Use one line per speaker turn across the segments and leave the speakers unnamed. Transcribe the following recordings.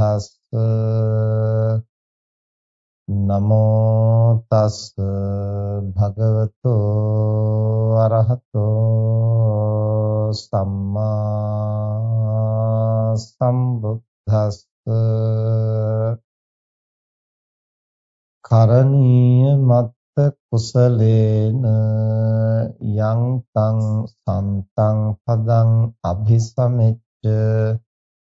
සම්බුද්දස්ස නමෝ තස් භගවතෝ අරහතෝ සම්මා සම්බුද්දස්ස කරණීය මත්ත කුසලේන යං තං සන්තං පදං අභිසමෙච්ච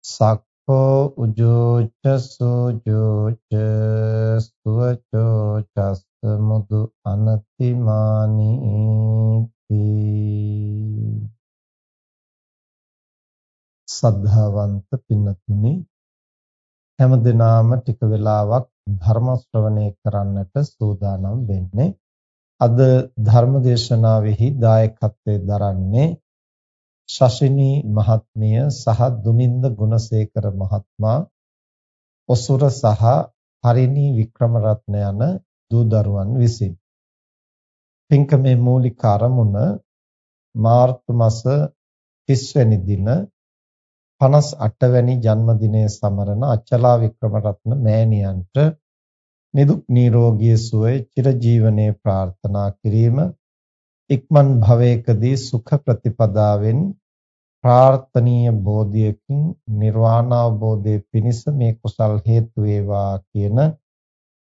සක් කෝ උජෝච සෝජෝච සුවචෝ චස්ස මුදු අනතිමානීති සද්ධාවන්ත පින්නතුනි හැම දිනාම ටික වෙලාවක් ධර්ම ශ්‍රවණය කරන්නට සූදානම් වෙන්නේ. අද ධර්ම දේශනාවෙහි දායකත්වයෙන් දරන්නේ ශෂිනී මහත්මිය සහ දුමින්ද ගුණසේකර මහත්මයා ඔසුර සහ හරිනී වික්‍රමරත්න යන දූ දරුවන් විසින්. පින්කමේ මූලික අරමුණ මාර්තු මාස 30 වෙනි දින 58 වැනි ජන්මදිනය සමරන අචලා වික්‍රමරත්න මෑණියන්ට නිදුක් නිරෝගී සුවය චිරජීවනයේ ප්‍රාර්ථනා කිරීම ඉක්මන් භවයකදී සුඛ ප්‍රතිපදාවෙන් ප්‍රාර්ථනීය බෝධියකින් නිර්වාණ අවබෝධයේ පිණිස මේ කුසල් හේතු වේවා කියන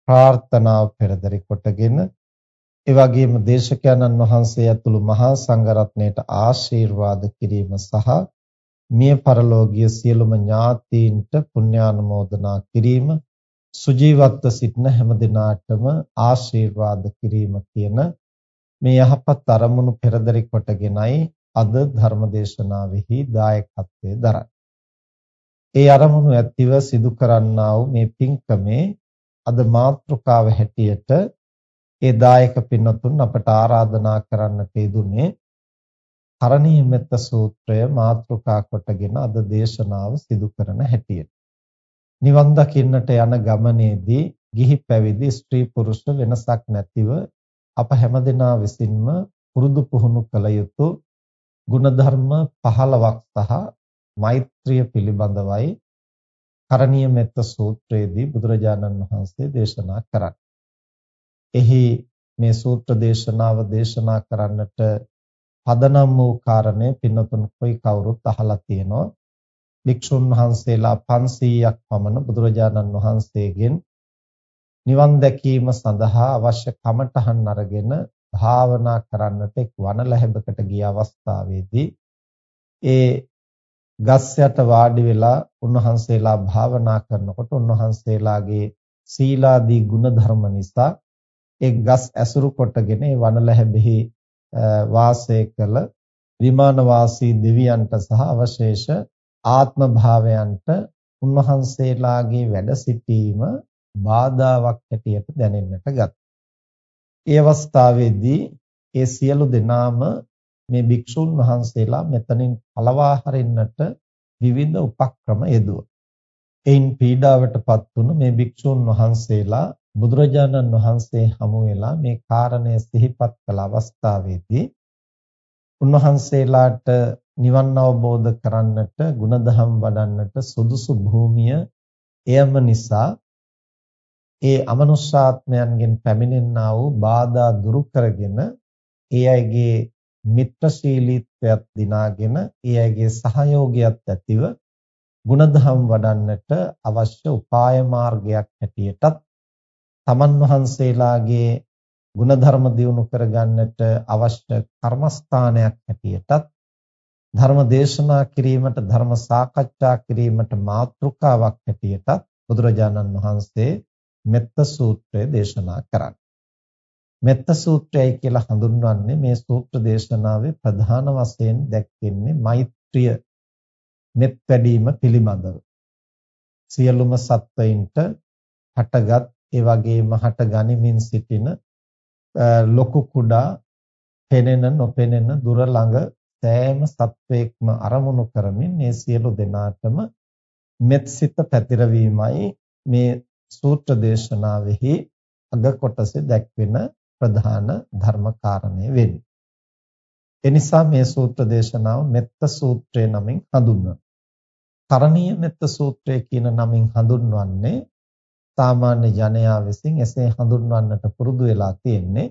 ප්‍රාර්ථනාව පෙරදරි කොටගෙන ඒ වගේම දේශකයන්න් වහන්සේ ඇතුළු මහා සංඝරත්නයට ආශිර්වාද කිරීම සහ මිය පරලෝකීය සියලුම ඥාතීන්ට පුණ්‍යානුමෝදනා කිරීම සුජීවත්ව සිටින හැම දිනාටම ආශිර්වාද කිරීම කියන මේ යහපත් අරමුණු පෙරදරි කොටගෙනයි අද ධර්මදේශනාවෙහි දායකත්වයේ දරයි. ඒ අරමුණු ඇතිව සිදු කරන්නා වූ මේ පින්කමේ අද මාතෘකාව හැටියට ඒ දායක පින්වතුන් අපට ආරාධනා කරන්නට යෙදුනේ කරණීය මෙත්ත සූත්‍රය මාතෘකා කොටගෙන අද දේශනාව සිදු කරන හැටියට. නිවන් දකින්නට යන ගමනේදී ගිහි පැවිදි ස්ත්‍රී පුරුෂ වෙනසක් නැතිව අප හැමදෙනා විසින්ම පුරුදු පුහුණු කළ යුතු ಗುಣධර්ම 15ක් සහ මෛත්‍රිය පිළිබඳවයි කරණීය මෙත්ත සූත්‍රයේදී බුදුරජාණන් වහන්සේ දේශනා කරන්නේ. එහි මේ සූත්‍ර දේශනාව දේශනා කරන්නට පදනම් වූ කාරණේ පින්නතුන් කොයි කවුරුත් අහලා තියෙනවා. භික්ෂුන් වහන්සේලා 500ක් පමණ බුදුරජාණන් වහන්සේගෙන් නිවන් දැකීම සඳහා අවශ්‍ය කමඨහන් අරගෙන භාවනා කරන්නට එක් වනලැහැබකට ගිය අවස්ථාවේදී ඒ ගස් යට වාඩි වෙලා උන්වහන්සේලා භාවනා කරනකොට උන්වහන්සේලාගේ සීලාදී ගුණධර්ම නිසා ඒ ගස් ඇසුරු කොටගෙන ඒ වනලැහැබෙහි වාසය කළ විමාන වාසී දෙවියන්ට සහ අවශේෂ ආත්ම භාවයන්ට උන්වහන්සේලාගේ වැඩ සිටීම බාධාවක් හැටියට දැනෙන්නට ගත්තා. ඒ අවස්ථාවේදී ඒ සියලු දෙනාම මේ භික්ෂුන් වහන්සේලා මෙතනින් පළවා හරින්නට විවිධ උපක්‍රම යෙදුවා. එයින් පීඩාවටපත් වුණු මේ භික්ෂුන් වහන්සේලා බුදුරජාණන් වහන්සේ හමු වෙලා මේ කාරණය සිහිපත් කළ අවස්ථාවේදී උන්වහන්සේලාට නිවන් අවබෝධ කරන්නට ಗುಣධම් වඩන්නට සුදුසු භූමිය එයම නිසා ඒ අමනුෂ්‍යාත්මයන්ගෙන් පැමිණෙන්නා වූ බාධා දුරු කරගෙන ඒ අයගේ මිත්‍රශීලීත්වයක් දිනාගෙන ඒ අයගේ සහයෝගයක් ඇතිව ಗುಣධම් වඩන්නට අවශ්‍ය උපාය මාර්ගයක් හැටියටත් තමන් වහන්සේලාගේ ಗುಣධර්ම දියුණු කරගන්නට අවශ්‍ය කර්මස්ථානයක් හැටියටත් ධර්ම දේශනා කිරීමට ධර්ම සාකච්ඡා කිරීමට මාතෘකාවක් හැටියටත් බුදුරජාණන් වහන්සේ මෙත්ත සූත්‍රය දේශනා කරන්නේ. මෙත්ත සූත්‍රයයි කියලා හඳුන්වන්නේ මේ සූත්‍ර දේශනාවේ ප්‍රධාන වශයෙන් දැක්වෙන්නේ මෛත්‍රිය මෙත් වැඩීම පිළිබඳව. සියලුම සත්වයින්ට හටගත් ඒ වගේම හට ගනිමින් සිටින ලොකු කුඩා පෙනෙන නොපෙනෙන දුර ළඟ සෑම සත්වයක්ම අරමුණු කරමින් මේ සියලු දෙනාටම මෙත්සිත පැතිරවීමයි මේ සූත්‍ර දේශනාවෙහි අග කොටසේ දැක්වෙන ප්‍රධාන ධර්ම කාරණය වෙන්නේ. එනිසා මේ සූත්‍ර දේශනාව මෙත්ත සූත්‍රය නමින් හඳුන්වනවා. කරණීය මෙත්ත සූත්‍රය කියන නමින් හඳුන්වන්නේ සාමාන්‍ය ජනයා විසින් එසේ හඳුන්වන්නට පුරුදු වෙලා තියෙන්නේ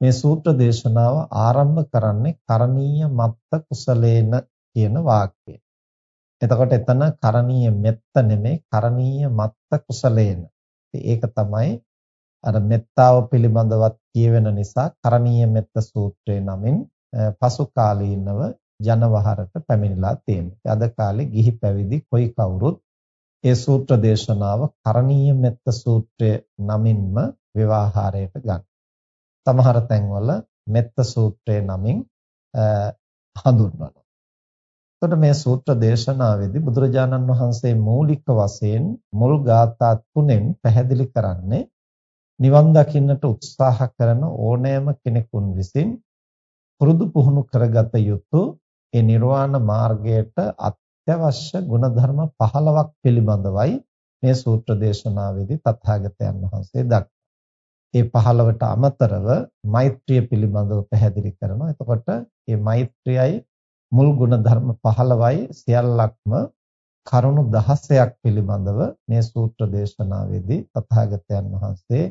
මේ සූත්‍ර දේශනාව ආරම්භ කරන්නේ කරණීය මත්ත කුසලේන කියන වාක්‍යය. එතකොට එතන කරණීය මෙත්ත නෙමෙයි කරණීය මත්ත කුසලේන. ඒක තමයි අර මෙත්තාව පිළිබඳවත් කියවෙන නිසා කරණීය මෙත්ත සූත්‍රය නමින් පසු කාලීනව ජනවහරට පැමිණලා තියෙනවා. අද කාලේ ගිහි පැවිදි කොයි කවුරුත් ඒ සූත්‍ර දේශනාව කරණීය මෙත්ත සූත්‍රය නමින්ම විවාහාරයට ගන්න. සමහර තැන්වල මෙත්ත සූත්‍රය නමින් හඳුන්වනවා. එතකොට මේ සූත්‍ර දේශනාවේදී බුදුරජාණන් වහන්සේ මූලික වශයෙන් මුල් ගාථා තුනෙන් පැහැදිලි කරන්නේ නිවන් දකින්නට උත්සාහ කරන ඕනෑම කෙනෙකුන් විසින් පුරුදු පුහුණු කරගත යුතු ඒ නිර්වාණ මාර්ගයට අත්‍යවශ්‍ය ගුණධර්ම 15ක් පිළිබඳවයි මේ සූත්‍ර දේශනාවේදී තථාගතයන් වහන්සේ දක්වන්නේ. ඒ 15ට අමතරව මෛත්‍රිය පිළිබඳව පැහැදිලි කරනවා. එතකොට මේ මෛත්‍රියයි මුල් ගුණධර්ම 15යි සියල්ලක්ම කරුණු 16ක් පිළිබඳව මේ සූත්‍ර දේශනාවේදී තථාගතයන් වහන්සේ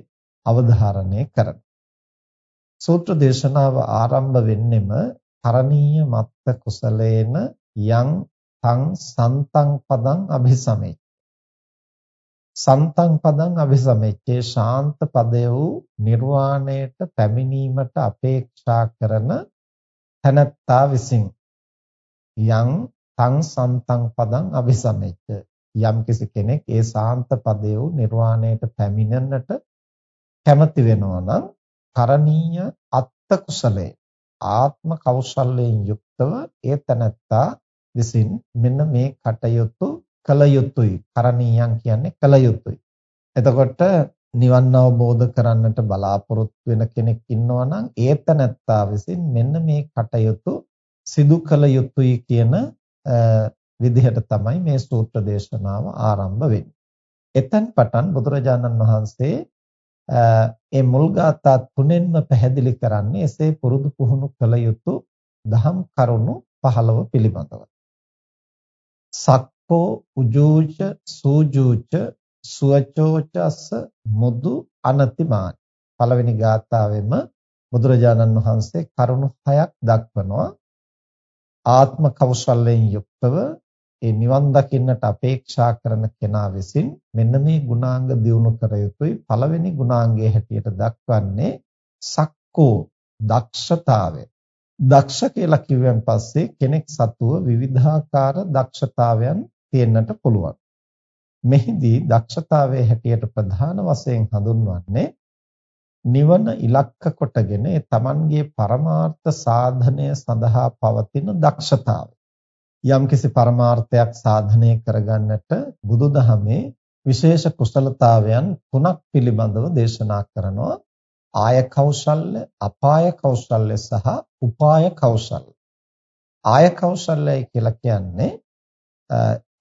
අවධාරණය කරනවා. සූත්‍ර දේශනාව ආරම්භ වෙන්නෙම කරණීය මත්ත කුසලේන යං තං සන්තං පදං අභිසමේ සන්තං පදං අභිසමෙච්චේ ශාන්ත පදය වූ නිර්වාණයට පැමිණීමට අපේක්ෂා කරන තනත්තා විසින් යං තං සන්තං පදං අභිසමෙච්ච යම් කිසි කෙනෙක් ඒ ශාන්ත පදය වූ නිර්වාණයට පැමිණෙන්නට කැමති වෙනවා නම් කරණීය අත්ත කුසලයේ ආත්ම කෞශල්‍යයෙන් යුක්තව ඒ තනත්තා විසින් මෙන්න මේ කටයුතු කළ යුතුයි. කරණීයම් කියන්නේ කළ යුතුයි. එතකොට නිවන් අවබෝධ කරන්නට බලාපොරොත්තු වෙන කෙනෙක් ඉන්නවා නම් ඒත නැත්තා විසින් මෙන්න මේ කටයුතු සිදු කළ යුතුයි කියන විදිහට තමයි මේ සූත්‍ර දේශනාව ආරම්භ වෙන්නේ. එතෙන් පටන් බුදුරජාණන් වහන්සේ ඒ මුල් ගාථා තුනෙන්ම පැහැදිලි කරන්නේ එසේ පුරුදු පුහුණු කළ යුතු දහම් කරුණු 15 පිළිබඳව. සක් කෝ උජූච සූජූච සුවචෝචස්ස මුදු අනතිමාන පළවෙනි ගාථාවෙම බුදුරජාණන් වහන්සේ කරුණු හයක් දක්වනවා ආත්ම කෞශල්‍යයෙන් යුක්තව ඒ නිවන් දකින්නට අපේක්ෂා කරන කෙනා විසින් මෙන්න මේ ගුණාංග දියුණු කර යුතුයි පළවෙනි ගුණාංගයේ හැටියට දක්වන්නේ සක්කෝ දක්ෂතාවය දක්ෂ කියලා කිව්වන් පස්සේ කෙනෙක් සතුව විවිධාකාර දක්ෂතාවයන් තියෙන්නට පුළුවන්. මෙහිදී දක්ෂතාවයේ හැටියට ප්‍රධාන වශයෙන් හඳුන්වන්නේ නිවන ඉලක්ක කොටගෙන ඒ තමන්ගේ පරමාර්ථ සාධනය සඳහා පවතින දක්ෂතාවය. යම්කිසි පරමාර්ථයක් සාධනය කරගන්නට බුදුදහමේ විශේෂ කුසලතාවයන් තුනක් පිළිබඳව දේශනා කරනවා. ආය කෞශල්‍ය, අපාය කෞශල්‍ය සහ උපාය කෞශල්‍ය. ආය කෞශල්‍යයි කියලා කියන්නේ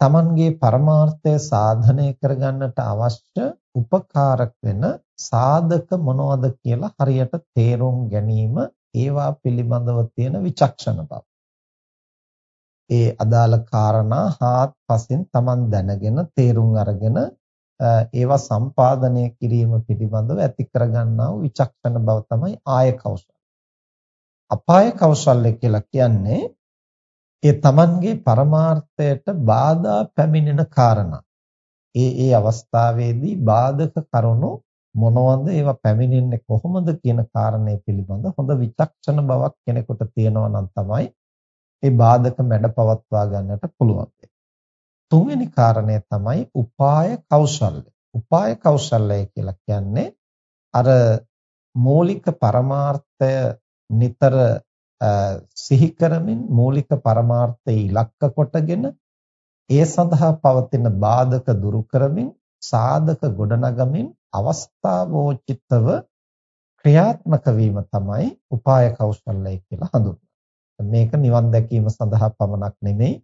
තමන්ගේ පරමාර්ථය සාධනය කරගන්නට අවශ්‍ය උපකාරක වෙන සාධක මොනවද කියලා හරියට තේරුම් ගැනීම ඒවා පිළිබඳව තියෙන විචක්ෂණ බව. ඒ අදාළ කාරණා හාත්පසින් Taman දැනගෙන තේරුම් අරගෙන ඒවා සම්පාදනය කිරීම පිළිබඳව ඇති කරගන්නා වූ විචක්ෂණ බව තමයි ආය කෞශල. අපාය කෞශල්‍ය කියලා කියන්නේ ඒ Tamanගේ පරමාර්ථයට බාධා පැමිණෙන කාරණා. ඒ ඒ අවස්ථාවේදී බාධක කරුණු මොනවද ඒවා පැමිණෙන්නේ කොහොමද කියන කාරණේ පිළිබඳ හොඳ විචක්ෂණ බවක් කෙනෙකුට තියෙනවා නම් තමයි ඒ බාධක මැඩ පවත්වා ගන්නට පුළුවන්. තුන්වෙනි කාරණය තමයි උපාය කෞශල්‍ය. උපාය කෞශල්‍යය කියලා කියන්නේ අර මූලික පරමාර්ථය නිතර සිහි කරමින් මූලික පරමාර්ථය ඉලක්ක කොටගෙන ඒ සඳහා පවතින බාධක දුරු කරමින් සාධක ගොඩනගමින් අවස්ථාවෝචිතව ක්‍රියාත්මක වීම තමයි උපාය කෞශල්‍යය කියලා හඳුන්වන්නේ. මේක නිවන් දැකීම සඳහා පමණක් නෙමෙයි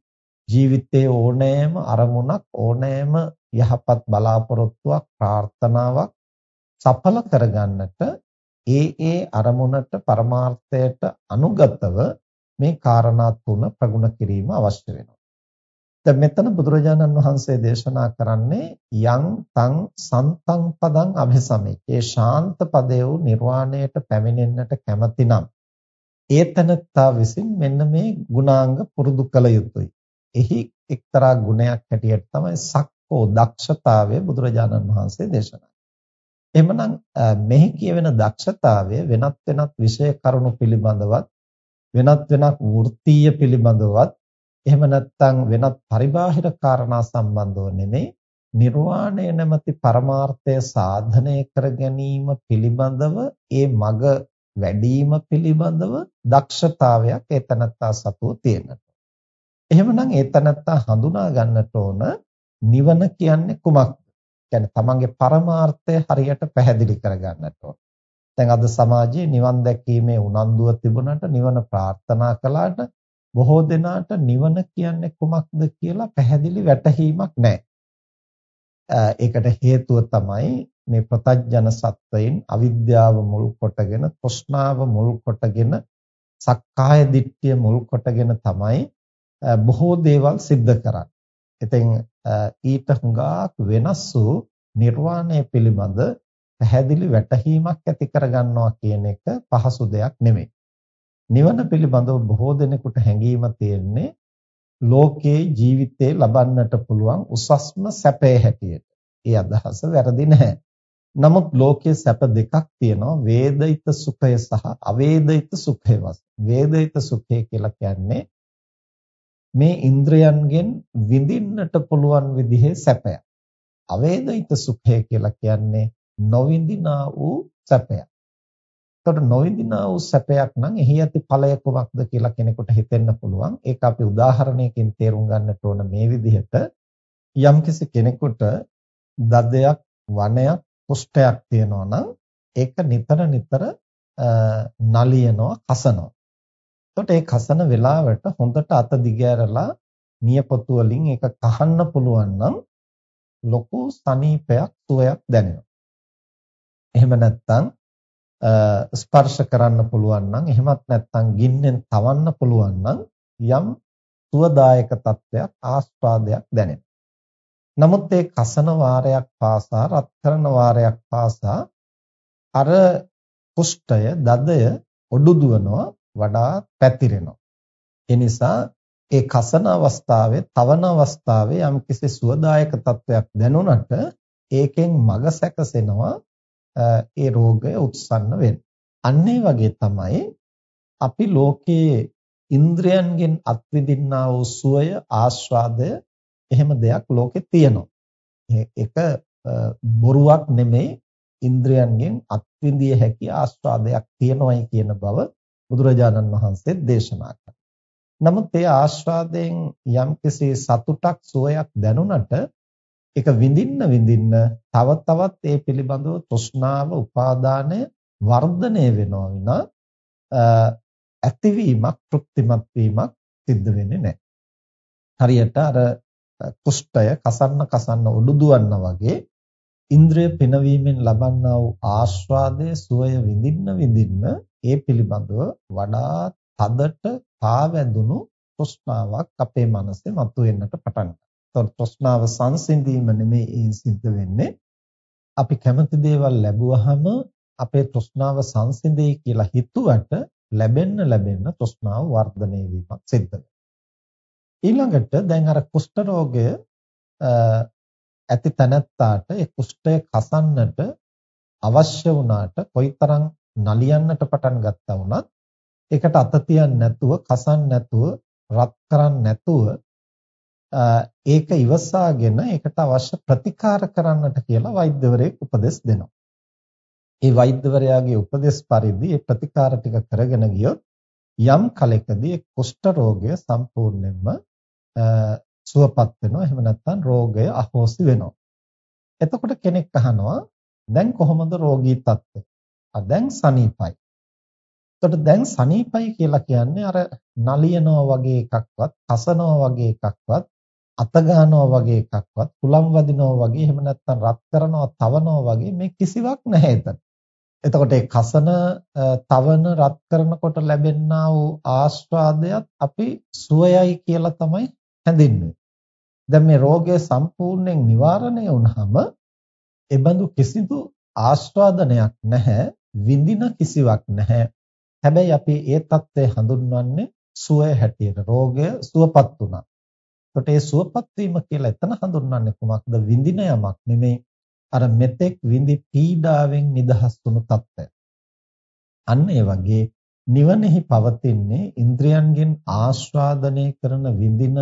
ජීවිතයේ ඕනෑම අරමුණක් ඕනෑම යහපත් බලාපොරොත්තුවක් ප්‍රාර්ථනාවක් සඵල කරගන්නට ඒ ඒ අරමුණට පරමාර්ථයට අනුගතව මේ කාරණා තුන ප්‍රගුණ කිරීම අවශ්‍ය වෙනවා. දැන් මෙතන බුදුරජාණන් වහන්සේ දේශනා කරන්නේ යං තං සන්තං පදං අභිසමේ. ඒ ශාන්ත පදේ වූ නිර්වාණයට පැමිණෙන්නට කැමැතිනම් ඒතනත්තා විසින් මෙන්න මේ ගුණාංග පුරුදු කළ යුතුයි. එහි එක්තරා ගුණයක් හැටියට තමයි සක්කෝ දක්ෂතාවය බුදුරජාණන් වහන්සේ දේශනා එහෙමනම් මෙහි කියවෙන දක්ෂතාවය වෙනත් වෙනත් විෂය කරුණු පිළිබඳවත් වෙනත් වෙනත් වෘත්තීය පිළිබඳවත් එහෙම නැත්නම් වෙනත් පරිබාහිර කාරණා සම්බන්ධව නෙමෙයි නිර්වාණය නැමැති පරමාර්ථය සාධනය කර ගැනීම පිළිබඳව ඒ මග වැඩිම පිළිබඳව දක්ෂතාවයක් ඒතනත්තා සතුව තියෙනවා. එහෙමනම් ඒතනත්තා හඳුනා ගන්නට ඕන නිවන කියන්නේ කුමක්ද? කියන්නේ තමන්ගේ පරමාර්ථය හරියට පැහැදිලි කර ගන්නට ඕන. දැන් අද සමාජයේ නිවන් දැකීමේ උනන්දුව තිබුණාට නිවන ප්‍රාර්ථනා කළාට බොහෝ දෙනාට නිවන කියන්නේ කුමක්ද කියලා පැහැදිලි වැටහීමක් නැහැ. ඒකට හේතුව තමයි මේ ප්‍රතඥ සත්වයින් අවිද්‍යාව මුල් කොටගෙන, තෘෂ්ණාව මුල් කොටගෙන, සක්කාය දිට්ඨිය මුල් කොටගෙන තමයි බොහෝ දේවල් සිද්ධ කරන්නේ. ඉතින් ඊට හුඟක් වෙනස් වූ නිර්වාණය පිළිබඳ පැහැදිලි වැටහීමක් ඇති කරගන්නවා කියන එක පහසු දෙයක් නෙමෙයි. නිවන පිළිබඳව බොහෝ දෙනෙකුට හැඟීම තියෙන්නේ ලෝකයේ ජීවිතේ ලබන්නට පුළුවන් උසස්ම සැපේ හැටියට. ඒ අදහස වැරදි නැහැ. නමුත් ලෝකයේ සැප දෙකක් තියෙනවා වේදිත සුඛය සහ අවේදිත සුඛය වේදිත සුඛය කියලා කියන්නේ මේ ඉන්ද්‍රයන්ගෙන් විඳින්නට පුළුවන් විදිහේ සැපයක්. අවේදිත සුඛය කියලා කියන්නේ නොවිඳිනා වූ සැපයක්. එතකොට නොවිඳිනා වූ සැපයක් නම් එහි ඇති ඵලය කුමක්ද කියලා කෙනෙකුට හිතෙන්න පුළුවන්. ඒක අපි උදාහරණයකින් තේරුම් ගන්නට ඕන මේ විදිහට යම්කිසි කෙනෙකුට දදයක් වනයක් කුෂ්ඨයක් තියෙනවා නම් ඒක නිතර නිතර නලියනවා කසනවා. එතකොට ඒ කසන වෙලාවට හොඳට අත දිගෑරලා නියපොතු වලින් ඒක කහන්න පුළුවන් නම් ලොකු සනීපයක් සුවයක් දැනෙනවා. එහෙම නැත්නම් ස්පර්ශ කරන්න පුළුවන් නම් එහෙමත් නැත්නම් ගින්නෙන් තවන්න පුළුවන් නම් යම් සුවදායක තත්වයක් ආස්වාදයක් දැනෙනවා. නමුත් ඒ කසන වාරයක් පාසා රත් කරන වාරයක් පාසා අර කුෂ්ඨය දදය ඔඩුදුවනවා වඩා පැතිරෙනවා. ඒ නිසා ඒ කසන අවස්ථාවේ තවන අවස්ථාවේ යම් කිසි සුවදායක තත්වයක් දැනුණට ඒකෙන් මග සැකසෙනවා ඒ රෝගය උත්සන්න වෙන්නේ. අන්න වගේ තමයි අපි ලෝකයේ ඉන්ද්‍රයන්ගෙන් අත්විඳින්නා වූ සුවය ආස්වාදය එහෙම දෙයක් ලෝකේ තියෙනවා. ඒක බොරුවක් නෙමෙයි ඉන්ද්‍රයන්ගෙන් අත්විඳිය හැකි ආස්වාදයක් තියෙනවයි කියන බව බුදුරජාණන් වහන්සේ දේශනා කළා. නමුත් ඒ ආස්වාදයෙන් යම්කිසි සතුටක් සුවයක් දැනුණට ඒක විඳින්න විඳින්න තව තවත් ඒ පිළිබඳව තෘෂ්ණාව උපාදානය වර්ධනය වෙනවා විනා ඇතිවීමක් තෘප්තිමත් වීමක් සිද්ධ වෙන්නේ නැහැ. හරියට අර කුෂ්ඨය කසන්න කසන්න උඩු දුවන්නා වගේ ඉන්ද්‍රිය පිනවීමෙන් ලබන්නා වූ ආස්වාදයේ සුවය විඳින්න විඳින්න ඒ පිළිබඳව වඩා තදට පාවැදුණු තෘෂ්ණාවක් අපේ මනසේ මතුවෙන්නට පටන් ගන්නවා. තෘෂ්ණාව සංසිඳීම නෙමෙයි ඒ සිද්ධ වෙන්නේ. අපි කැමති දේවල් ලැබුවහම අපේ තෘෂ්ණාව සංසිඳෙයි කියලා හිතුවට ලැබෙන්න ලැබෙන්න තෘෂ්ණාව වර්ධනය වීමක් සිද්ධ වෙනවා. ඊළඟට දැන් අර කුෂ්ඨ රෝගය ඇති තැනැත්තාට ඒ කුෂ්ඨය කසන්නට අවශ්‍ය වුණාට කොයිතරම් නලියන්නට පටන් ගත්තා වුණත් ඒකට අත තියන්නේ නැතුව කසන්නේ නැතුව රත් කරන්නේ නැතුව ඒක ඉවසාගෙන ඒකට අවශ්‍ය ප්‍රතිකාර කරන්නට කියලා වෛද්‍යවරයෙක් උපදෙස් දෙනවා. ඒ වෛද්‍යවරයාගේ උපදෙස් පරිදි ඒ ප්‍රතිකාර ටික කරගෙන ගියොත් යම් කලෙකදී කුෂ්ඨ රෝගය සම්පූර්ණයෙන්ම සුවපත් වෙනවා. එහෙම නැත්නම් රෝගය අහෝසි වෙනවා. එතකොට කෙනෙක් අහනවා දැන් කොහොමද රෝගී තත්ත්වය? ආ දැන් සනීපයි. එතකොට දැන් සනීපයි කියලා කියන්නේ අර නලියනවා වගේ එකක්වත්, කසනවා වගේ එකක්වත්, අත ගන්නවා වගේ එකක්වත්, කුලම් වදිනවා වගේ එහෙම නැත්නම් රත් කරනවා, තවනවා වගේ මේ කිසිවක් නැහැ එතන. එතකොට ඒ කසන, තවන, රත් කරනකොට ලැබෙනා වූ ආස්වාදයත් අපි සුවයයි කියලා තමයි හැඳින්වෙන්නේ. දැන් මේ රෝගය සම්පූර්ණයෙන් නිවාරණය වුණාම එබඳු කිසිදු ආස්වාදනයක් නැහැ, විඳින කිසිවක් නැහැ. හැබැයි අපි ඒ தත්ත්වය හඳුන්වන්නේ සුවය හැටියට. රෝගය සුවපත් වුණා. එතකොට ඒ සුවපත් වීම කියලා එතන හඳුන්වන්නේ කොමක්ද? විඳින යමක් නෙමෙයි. අර මෙතෙක් විඳි පීඩාවෙන් නිදහස් වුණු தත්ත්වය. අන්න ඒ වගේ නිවනෙහි පවතින්නේ ඉන්ද්‍රයන්ගෙන් ආස්වාදනය කරන විඳින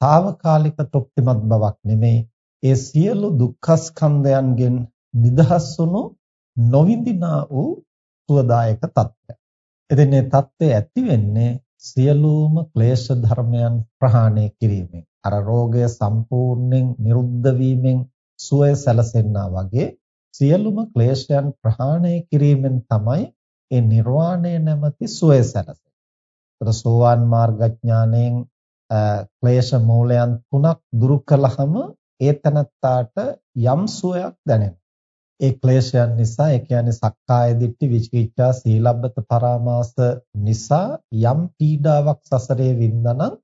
తాවකාලික තෘප්තිමත් බවක් නෙමෙයි ඒ සියලු දුක්ඛ ස්කන්ධයන්ගෙන් නිදහස් වුණු නොවිඳිනා වූ සුවදායක తත්වය. ඉතින් මේ తත්වය ඇති වෙන්නේ සියලුම ක්ලේශ ධර්මයන් ප්‍රහාණය කිරීමෙන් අර රෝගය සම්පූර්ණයෙන් නිරුද්ධ වීමෙන් සුවය සැලසෙන්නා වගේ සියලුම ක්ලේශයන් ප්‍රහාණය කිරීමෙන් තමයි ඒ නිර්වාණය නැමැති සුවය සැලසෙන්නේ. ඒතර සෝවාන් මාර්ගඥාණයෙන් ක්ලේශ මූලයන් තුනක් දුරු කළහම ඒ තනත්තාට යම් සුවයක් දැනෙනවා. ඒ ක්ලේශයන් නිසා ඒ කියන්නේ සක්කාය දිට්ඨි විචිකිච්ඡා සීලබ්බත පරාමාස නිසා යම් පීඩාවක් සසරේ වින්දානම්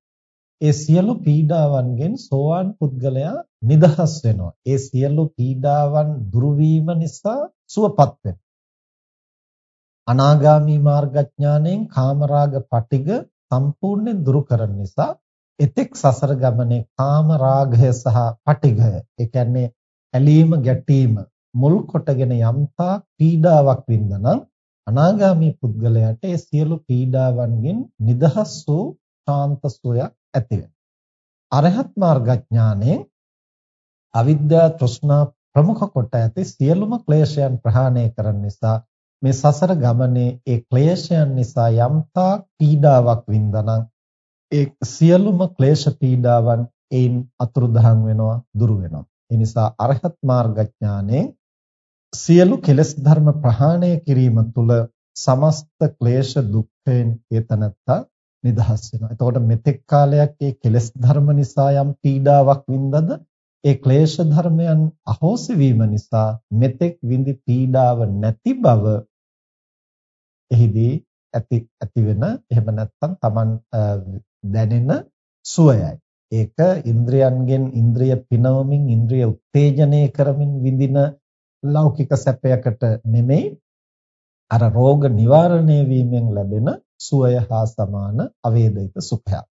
ඒ සියලු පීඩාවන්ගෙන් සෝවාන් පුද්ගලයා නිදහස් වෙනවා. ඒ සියලු පීඩාවන් දුරු නිසා සුවපත් වෙනවා. අනාගාමී මාර්ගඥාණයෙන් කාමරාග පටිග සම්පූර්ණයෙන් දුරු කරන නිසා එතෙක් සසර ගමනේ කාම රාගය සහ පටිඝය ඒ කියන්නේ ඇලීම ගැටීම මුල් කොටගෙන යම්තා පීඩාවක් වින්දනම් අනාගාමී පුද්ගලයාට ඒ සියලු පීඩාවන්ගෙන් නිදහස් වූ ශාන්ත සුවයක් ඇති වෙනවා. අරහත් මාර්ගඥානයේ අවිද්‍යා තෘෂ්ණා ප්‍රමුඛ කොට ඇති සියලුම ක්ලේශයන් ප්‍රහාණය කරන නිසා මේ සසර ගමනේ ඒ ක්ලේශයන් නිසා යම්තා පීඩාවක් වින්දනම් ඒ සියලුම ක්ලේශ පීඩාවන් ඒන් අතුරුදහන් වෙනවා දුරු වෙනවා. ඒ නිසා අරහත් මාර්ගඥානේ සියලු කෙලෙස් ධර්ම ප්‍රහාණය කිරීම තුළ සමස්ත ක්ලේශ දුක්ඛයෙන් ඒතනත්තා නිදහස් වෙනවා. එතකොට මෙතෙක් කාලයක් මේ කෙලෙස් ධර්ම නිසා යම් පීඩාවක් වින්දද ඒ ක්ලේශ ධර්මයන් අහෝසි වීම නිසා මෙතෙක් විඳි පීඩාව නැති බව එහිදී ඇති ඇති වෙන එහෙම නැත්නම් Taman දැනෙන සුවයයි. ඒක ඉන්ද්‍රයන්ගෙන් ඉන්ද්‍රිය පිනවමින් ඉන්ද්‍රිය උත්තේජනය කරමින් විඳින ලෞකික සැපයකට නෙමෙයි අර රෝග නිවාරණය වීමෙන් ලැබෙන සුවය හා සමාන අවේදිත සුඛයක්.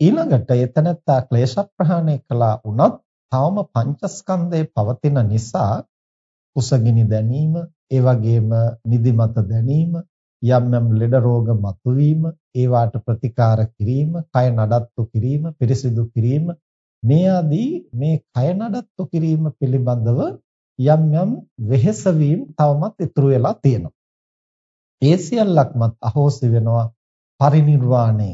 ඊළඟට එතනත්තා ක්ලේශ ප්‍රහාණය කළා වුණත් තවම පංචස්කන්ධයේ පවතින නිසා කුසගිනි දැනීම, ඒ වගේම නිදිමත දැනීම, යම් යම් ලෙඩ රෝග මතුවීම ඒවාට ප්‍රතිකාර කිරීම කය නඩත්තු කිරීම පිරිසිදු කිරීම මේ ආදී මේ කය නඩත්තු කිරීම පිළිබඳව යම් යම් වෙහෙස වීම තවමත් ඉතුරු වෙලා තියෙනවා. ඒ සියල්ලක්මත් අහෝසි වෙනවා පරිණිරවාණය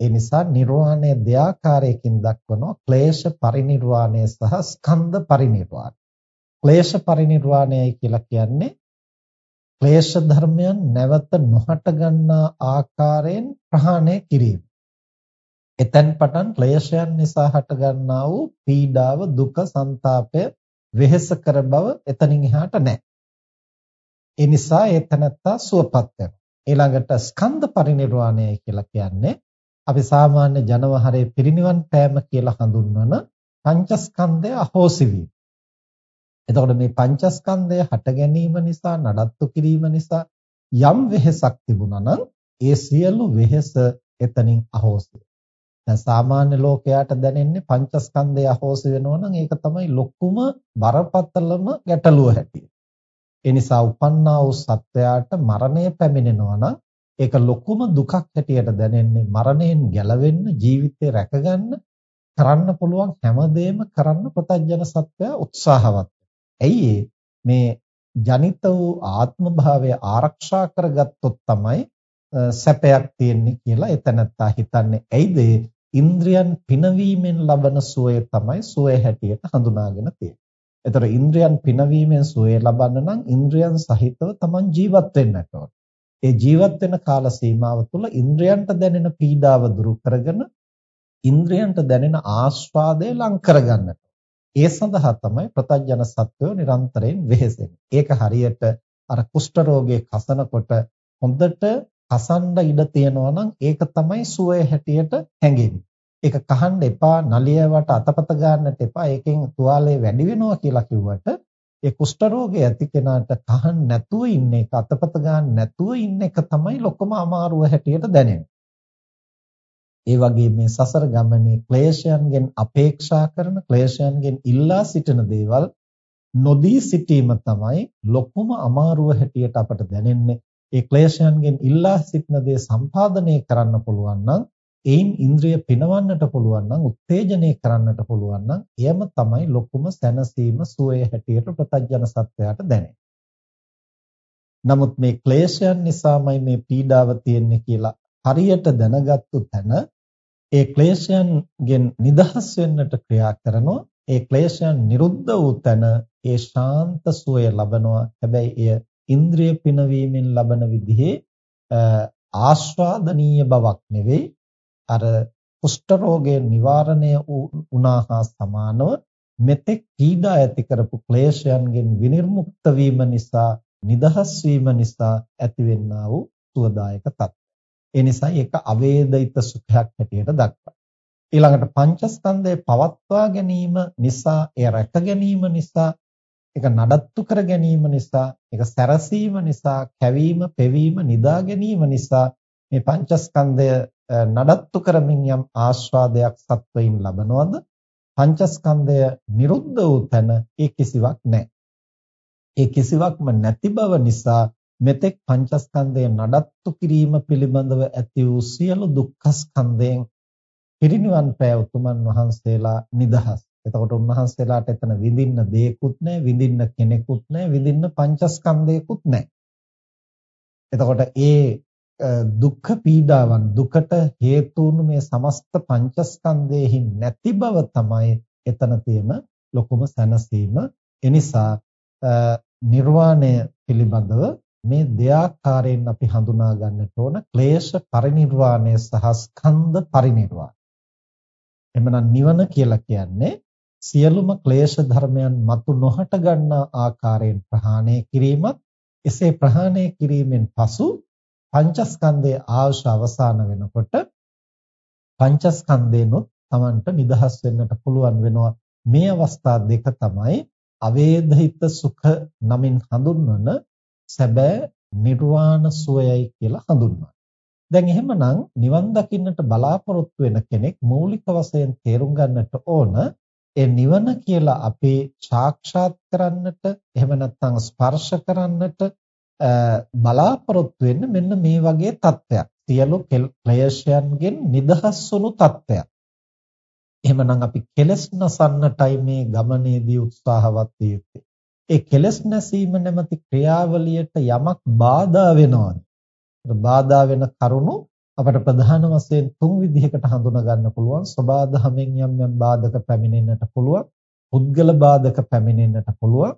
ඒ නිසා නිර්වාණය දෙආකාරයකින් දක්වනවා ක්ලේශ පරිණිරවාණය සහ ස්කන්ධ පරිණිරවාණය ක්ලේශ පරිණිරවාණයයි කියලා කියන්නේ ක්ලේශ ධර්මයන් නැවත නොහට ගන්නා ආකාරයෙන් ප්‍රහාණය කිරීම. එතෙන් පටන් ක්ලේශයන් නිසා හටගන්නා වූ පීඩාව දුක ਸੰతాපය වෙහෙස කර බව එතනින් එහාට නැහැ. ඒ නිසා ඒ තනත්තා සුවපත් වෙනවා. ඊළඟට ස්කන්ධ පරිනිර්වාණය කියලා කියන්නේ අපි සාමාන්‍ය ජනවහරේ පිරිනිවන් පෑම කියලා හඳුන්වන පංචස්කන්ධය අහෝසි වීම. එතකොට මේ පංචස්කන්ධය හට ගැනීම නිසා නඩත්තු කිරීම නිසා යම් වෙහෙසක් තිබුණා නම් ඒ සියලු වෙහෙස එතනින් අහෝසි. දැන් සාමාන්‍ය ලෝකයාට දැනෙන්නේ පංචස්කන්ධය අහෝසි වෙනවා නම් ඒක තමයි ලොකුම බරපතලම ගැටලුව හැටියට. ඒ නිසා උපන්නා වූ සත්වයාට මරණය පැමිණෙනවා නම් ඒක ලොකුම දුකක් හැටියට දැනෙන්නේ මරණයෙන් ගැලවෙන්න ජීවිතේ රැකගන්න කරන්න පුළුවන් හැමදේම කරන්න ප්‍රතඥ සත්වයා උත්සාහවත්. ඇයි මේ ජනිත වූ ආත්ම භාවය ආරක්ෂා කරගත්තොත් තමයි සැපයක් තියෙන්නේ කියලා එතනත්තා හිතන්නේ. ඇයිද ඉන්ද්‍රියන් පිනවීමෙන් ලබන සුවය තමයි සුවය හැටියට හඳුනාගෙන තියෙන්නේ. ඒතර ඉන්ද්‍රියන් පිනවීමෙන් සුවය ලබන්න නම් ඉන්ද්‍රියන් සහිතව Taman ජීවත් වෙන්නට ඕන. ඒ ජීවත් වෙන කාල සීමාව තුළ ඉන්ද්‍රයන්ට දැනෙන පීඩාව දුරු කරගෙන ඉන්ද්‍රයන්ට දැනෙන ආස්වාදය ලං කරගන්නට. ඒ සඳහා තමයි ප්‍රතඥන සත්වය නිරන්තරයෙන් වෙහෙසෙන්නේ. ඒක හරියට අර කුෂ්ඨ රෝගයේ කසනකොට හොඳට කසන්න ඉඩ තියෙනවා නම් ඒක තමයි සුවය හැටියට හැඟෙන්නේ. ඒක කහන්න එපා, නලියවට අතපත ගන්නට එපා. ඒකෙන් තුවාලේ වැඩි වෙනවා කියලා කිව්වට ඒ කුෂ්ඨ රෝගය ඇති කෙනාට කහන් නැතුව ඉන්න එක අතපත ගන්න නැතුව ඉන්න එක තමයි ලොකම අමාරුව හැටියට දැනෙන්නේ. ඒ වගේ මේ සසර ගමනේ ක්ලේශයන්ගෙන් අපේක්ෂා කරන ක්ලේශයන්ගෙන් ඉල්ලා සිටින දේවල් නොදී සිටීම තමයි ලොකුම අමාරුව හැටියට අපට දැනෙන්නේ. ඒ ක්ලේශයන්ගෙන් ඉල්ලා සිටින දේ සම්පාදනය කරන්න පුළුවන් නම් එයින් ඉන්ද්‍රිය පිනවන්නට පුළුවන් නම් උත්තේජනය කරන්නට පුළුවන් නම් එයම තමයි ලොකුම සැනසීම සුවය හැටියට ප්‍රතඥ සත්වයාට දැනෙන්නේ. නමුත් මේ ක්ලේශයන් නිසාමයි මේ පීඩාව තියෙන්නේ කියලා හරියට දැනගත්තු තැන ඒ ක්ලේශයන්ගෙන් නිදහස් වෙන්නට ක්‍රියා කරනවා ඒ ක්ලේශයන් නිරුද්ධ වූ තැන ඒ ශාන්ත සුවය ලබනවා හැබැයි එය ඉන්ද්‍රිය පිනවීමෙන් ලබන විදිහේ ආස්වාදනීය බවක් නෙවෙයි අර කුෂ්ඨ රෝගය නිවාරණය වුණා හා සමානව මෙතෙක් පීඩා ඇති කරපු ක්ලේශයන්ගෙන් විනිර්මුක්ත වීම නිසා නිදහස් වීම නිසා ඇතිවෙනා වූ සුවදායක තත්ත්වය. ඒ නිසා ඒක අවේදිත සුඛයක් හැටියට දක්වනවා. ඊළඟට පංචස්කන්ධය පවත්වා ගැනීම නිසා, එය රැක ගැනීම නිසා, ඒක නඩත්තු කර ගැනීම නිසා, ඒක සැරසීම නිසා, කැවීම, පෙවීම, නිදා ගැනීම නිසා මේ පංචස්කන්ධය නඩත්තු කරමින් යම් ආස්වාදයක් සත්වයින් ලබනවද පංචස්කන්ධය නිරුද්ධ වූ තැන ඒ කිසිවක් නැහැ. ඒ කිසිවක්ම නැති බව නිසා මෙතෙක් පංචස්කන්ධය නඩත්තු කිරීම පිළිබඳව ඇති වූ සියලු දුක්ඛ ස්කන්ධයෙන් පිරිනිවන් පෑ උතුමන් වහන්සේලා නිදහස්. එතකොට උන්වහන්සේලාට එතන විඳින්න දෙයක්වත් නැහැ, විඳින්න කෙනෙකුත් නැහැ, විඳින්න පංචස්කන්ධයකුත් නැහැ. එතකොට ඒ දුක්ඛ පීඩාවන් දුකට හේතු වුණු මේ සමස්ත පංචස්කන්ධයෙහි නැති බව තමයි එතන තියෙන ලොකුම සැනසීම. එනිසා නිර්වාණය පිළිබඳව මේ දෙආකාරයෙන් අපි හඳුනා ගන්නට ඕන ක්ලේශ පරිනිර්වාණය සහ ස්කන්ධ පරිනිර්වාණය. එමනම් නිවන කියලා කියන්නේ සියලුම ක්ලේශ ධර්මයන් මතු නොහට ගන්නා ආකාරයෙන් ප්‍රහාණය කිරීමත් එසේ ප්‍රහාණය කිරීමෙන් පසු පංචස්කන්ධයේ ආශ අවසන් වෙනකොට පංචස්කන්ධේනොත් Tamanට නිදහස් වෙන්නට පුළුවන් වෙනවා මේ අවස්ථා දෙක තමයි අවේධිත සුඛ නමින් හඳුන්වන සැබෑ නිර්වාණ සුවයයි කියලා හඳුන්වනවා. දැන් එහෙමනම් නිවන් දකින්නට බලාපොරොත්තු වෙන කෙනෙක් මූලික වශයෙන් තේරුම් ගන්නට ඕන ඒ නිවන කියලා අපේ සාක්ෂාත් කරන්නට එහෙම නැත්නම් ස්පර්ශ කරන්නට බලාපොරොත්තු වෙන්න මෙන්න මේ වගේ தත්වයක්. සියලු ක්ලේශයන්ගෙන් නිදහස් වුණු தත්වයක්. එහෙමනම් අපි කෙලස් නසන්නටයි මේ ගමනේදී උත්සාහවත් වෙන්නේ. ඒ කෙලස් නැසීම නැමැති ක්‍රියාවලියට යමක් බාධා වෙනවද? බාධා වෙන කරුණු අපට ප්‍රධාන වශයෙන් තුන් විදිහකට හඳුනා ගන්න පුළුවන්. සබාධමෙන් යම් යම් බාධක පැමිණෙන්නට පුළුවන්. පුද්ගල බාධක පැමිණෙන්නට පුළුවන්.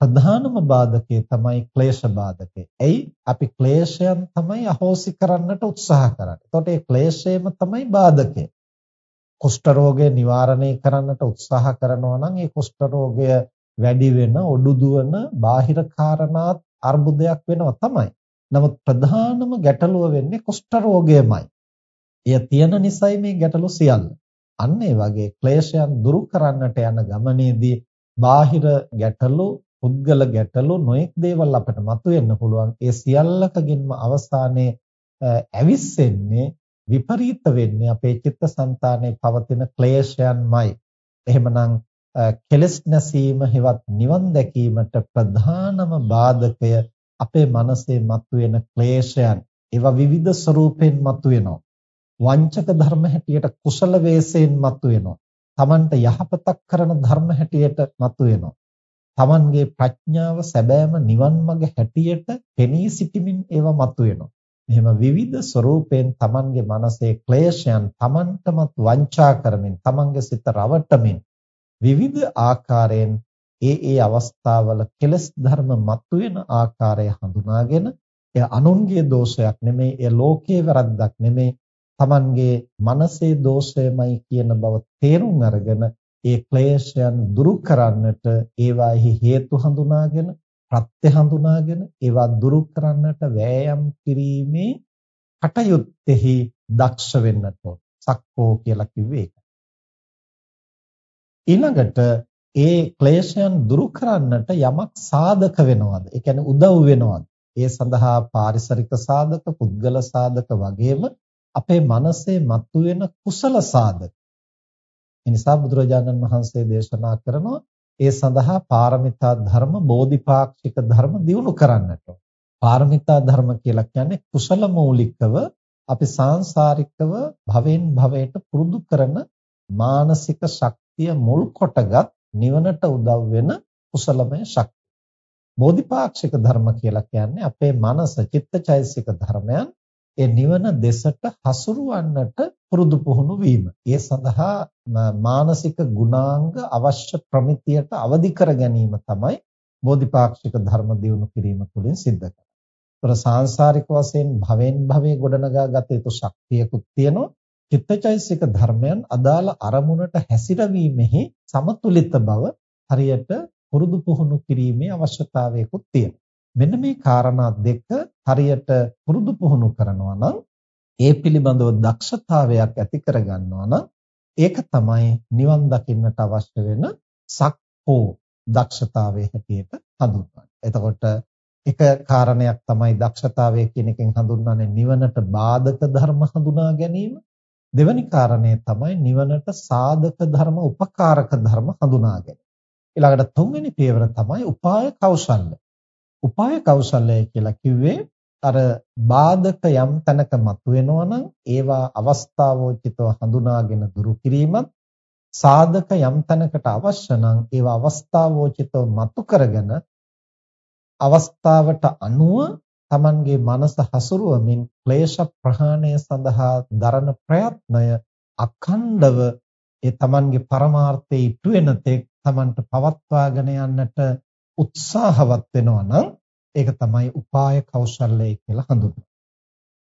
ප්‍රධානම බාධකේ තමයි ක්ලේශ බාධකේ. එයි අපි ක්ලේශයන් තමයි අහෝසි කරන්නට උත්සාහ කරන්නේ. එතකොට ඒ ක්ලේශයම තමයි බාධකය. කුෂ්ඨ රෝගය නිවාරණය කරන්නට උත්සාහ කරනවා නම් ඒ කුෂ්ඨ රෝගය වැඩි වෙන ඔඩු දුවන බාහිර කාරණාත් අර්බුදයක් වෙනවා තමයි. නමුත් ප්‍රධානම ගැටලුව වෙන්නේ කුෂ්ඨ රෝගයමයි. එය තියෙන නිසයි මේ ගැටලු සියල්ල. අන්න ඒ වගේ ක්ලේශයන් දුරු කරන්නට යන ගමනේදී බාහිර ගැටලු, පුද්ගල ගැටලු නොඑක් දේවල් අපිට මතුවෙන්න පුළුවන්. ඒ සියල්ලකගින්ම අවසානයේ ඇවිස්සෙන්නේ විපරීත වෙන්නේ අපේ චිත්තසංතානයේ පවතින ක්ලේශයන්මයි. එහෙමනම් කෙලස් නැසීම හෙවත් නිවන් දැකීමට ප්‍රධානම බාධකය අපේ මනසේ මතුවෙන ක්ලේශයන්. ඒවා විවිධ ස්වරූපෙන් මතුවෙනවා. වංචක ධර්ම හැටියට කුසල වේසයෙන් මතුවෙනවා. Tamanට යහපතක් කරන ධර්ම හැටියට මතුවෙනවා. Tamanගේ ප්‍රඥාව සැබෑම නිවන් මඟ හැටියට පෙනී සිටමින් ඒවා මතුවෙනවා. මෙහෙම විවිධ ස්වરૂපයෙන් Tamanගේ මනසේ ක්ලේශයන් Tamanටමත් වංචා කරමින් Tamanගේ සිත රවටමින් විවිධ ආකාරයෙන් ඒ ඒ අවස්ථාවල කෙලස් ධර්ම මතුවෙන ආකාරය හඳුනාගෙන එය අනුන්ගේ දෝෂයක් නෙමෙයි එය ලෝකයේ වැරද්දක් නෙමෙයි Tamanගේ මනසේ දෝෂයමයි කියන බව තේරුම් අරගෙන ඒ ක්ලේශයන් දුරු කරන්නට ඒවාෙහි හේතු හඳුනාගෙන ප්‍රත්‍ය හඳුනාගෙන ඒවා දුරු කරන්නට වෑයම් කිරීමේ කටයුත්තේහි දක්ෂ වෙන්නට ඕන. සක්කෝ කියලා කිව්වේ ඒක. ඊළඟට ඒ ක්ලේශයන් දුරු කරන්නට යමක් සාධක වෙනවද? ඒ කියන්නේ උදව් වෙනවද? ඒ සඳහා පාරිසරික සාධක, පුද්ගල සාධක වගේම අපේ මනසේ මතුවෙන කුසල සාධක. ඒ නිසා බුදුරජාණන් වහන්සේ දේශනා කරනවා ඒ සඳහා පාරමිතා ධර්ම, බෝධිපාක්ෂික ධර්ම දියුණු කරන්නට. පාරමිතා ධර්ම කියලා කියන්නේ කුසල මූලිකව අපි සාංශාරිකව භවෙන් භවයට පුරුදු කරන මානසික ශක්තිය මුල් කොටගත් නිවනට උදව් වෙන කුසලමය ශක්තිය. බෝධිපාක්ෂික ධර්ම කියලා කියන්නේ අපේ මනස චිත්තචෛසික ධර්මයන් ඒ නිවන දෙසට හසුරුවන්නට පුරුදු පුහුණු වීම. ඒ සඳහා මානසික ගුණාංග අවශ්‍ය ප්‍රමිතියට අවදි කර ගැනීම තමයි බෝධිපාක්ෂික ධර්ම දියුණු කිරීම තුළින් සිද්ධ කරන්නේ. ඒතර සාංශාරික වශයෙන් භවෙන් භවයේ ගොඩනගා ගත යුතු ශක්තියකුත් තියෙනවා. චිත්තචෛසික ධර්මයන් අදාළ අරමුණට හැසිරවීමෙහි සමතුලිත බව හරියට පුරුදු පුහුණු කිරීමේ අවශ්‍යතාවයකුත් තියෙනවා. මෙන්න මේ காரணා දෙක හරියට පුරුදු පුහුණු කරනවා නම් ඒ පිළිබඳව දක්ෂතාවයක් ඇති කරගන්නවා නම් ඒක තමයි නිවන් දකින්නට අවශ්‍ය වෙන සක්කෝ දක්ෂතාවයේ හැටියට හඳුන්වන්නේ. එතකොට එක කාරණයක් තමයි දක්ෂතාවය කියන එකෙන් හඳුන්වන්නේ නිවනට බාධක ධර්ම හඳුනා ගැනීම. දෙවැනි කාරණය තමයි නිවනට සාධක ධර්ම, උපකාරක ධර්ම හඳුනා ගැනීම. ඊළඟට තුන්වෙනි පියවර තමයි උපාය කෞශල්‍ය. උපාය කෞශල්‍ය කියලා කිව්වේ අර බාධක යම් තැනක මතුවෙනවා නම් ඒවා අවස්ථාවෝචිතව හඳුනාගෙන දුරු කිරීමත් සාධක යම් තැනකට අවශ්‍ය නම් ඒවා අවස්ථාවෝචිතව මතු කරගෙන අවස්ථාවට අනුව Tamanගේ මනස හසුරුවමින් ක්ලේශ ප්‍රහාණය සඳහා දරන ප්‍රයත්නය අඛණ්ඩව ඒ Tamanගේ පරමාර්ථයේ ඉටු වෙන තෙක් Tamanට පවත්වාගෙන යන්නට උත්සාහවත් වෙනවා නම් ඒක තමයි උපාය කෞශල්‍යය කියලා හඳුන්වන්නේ.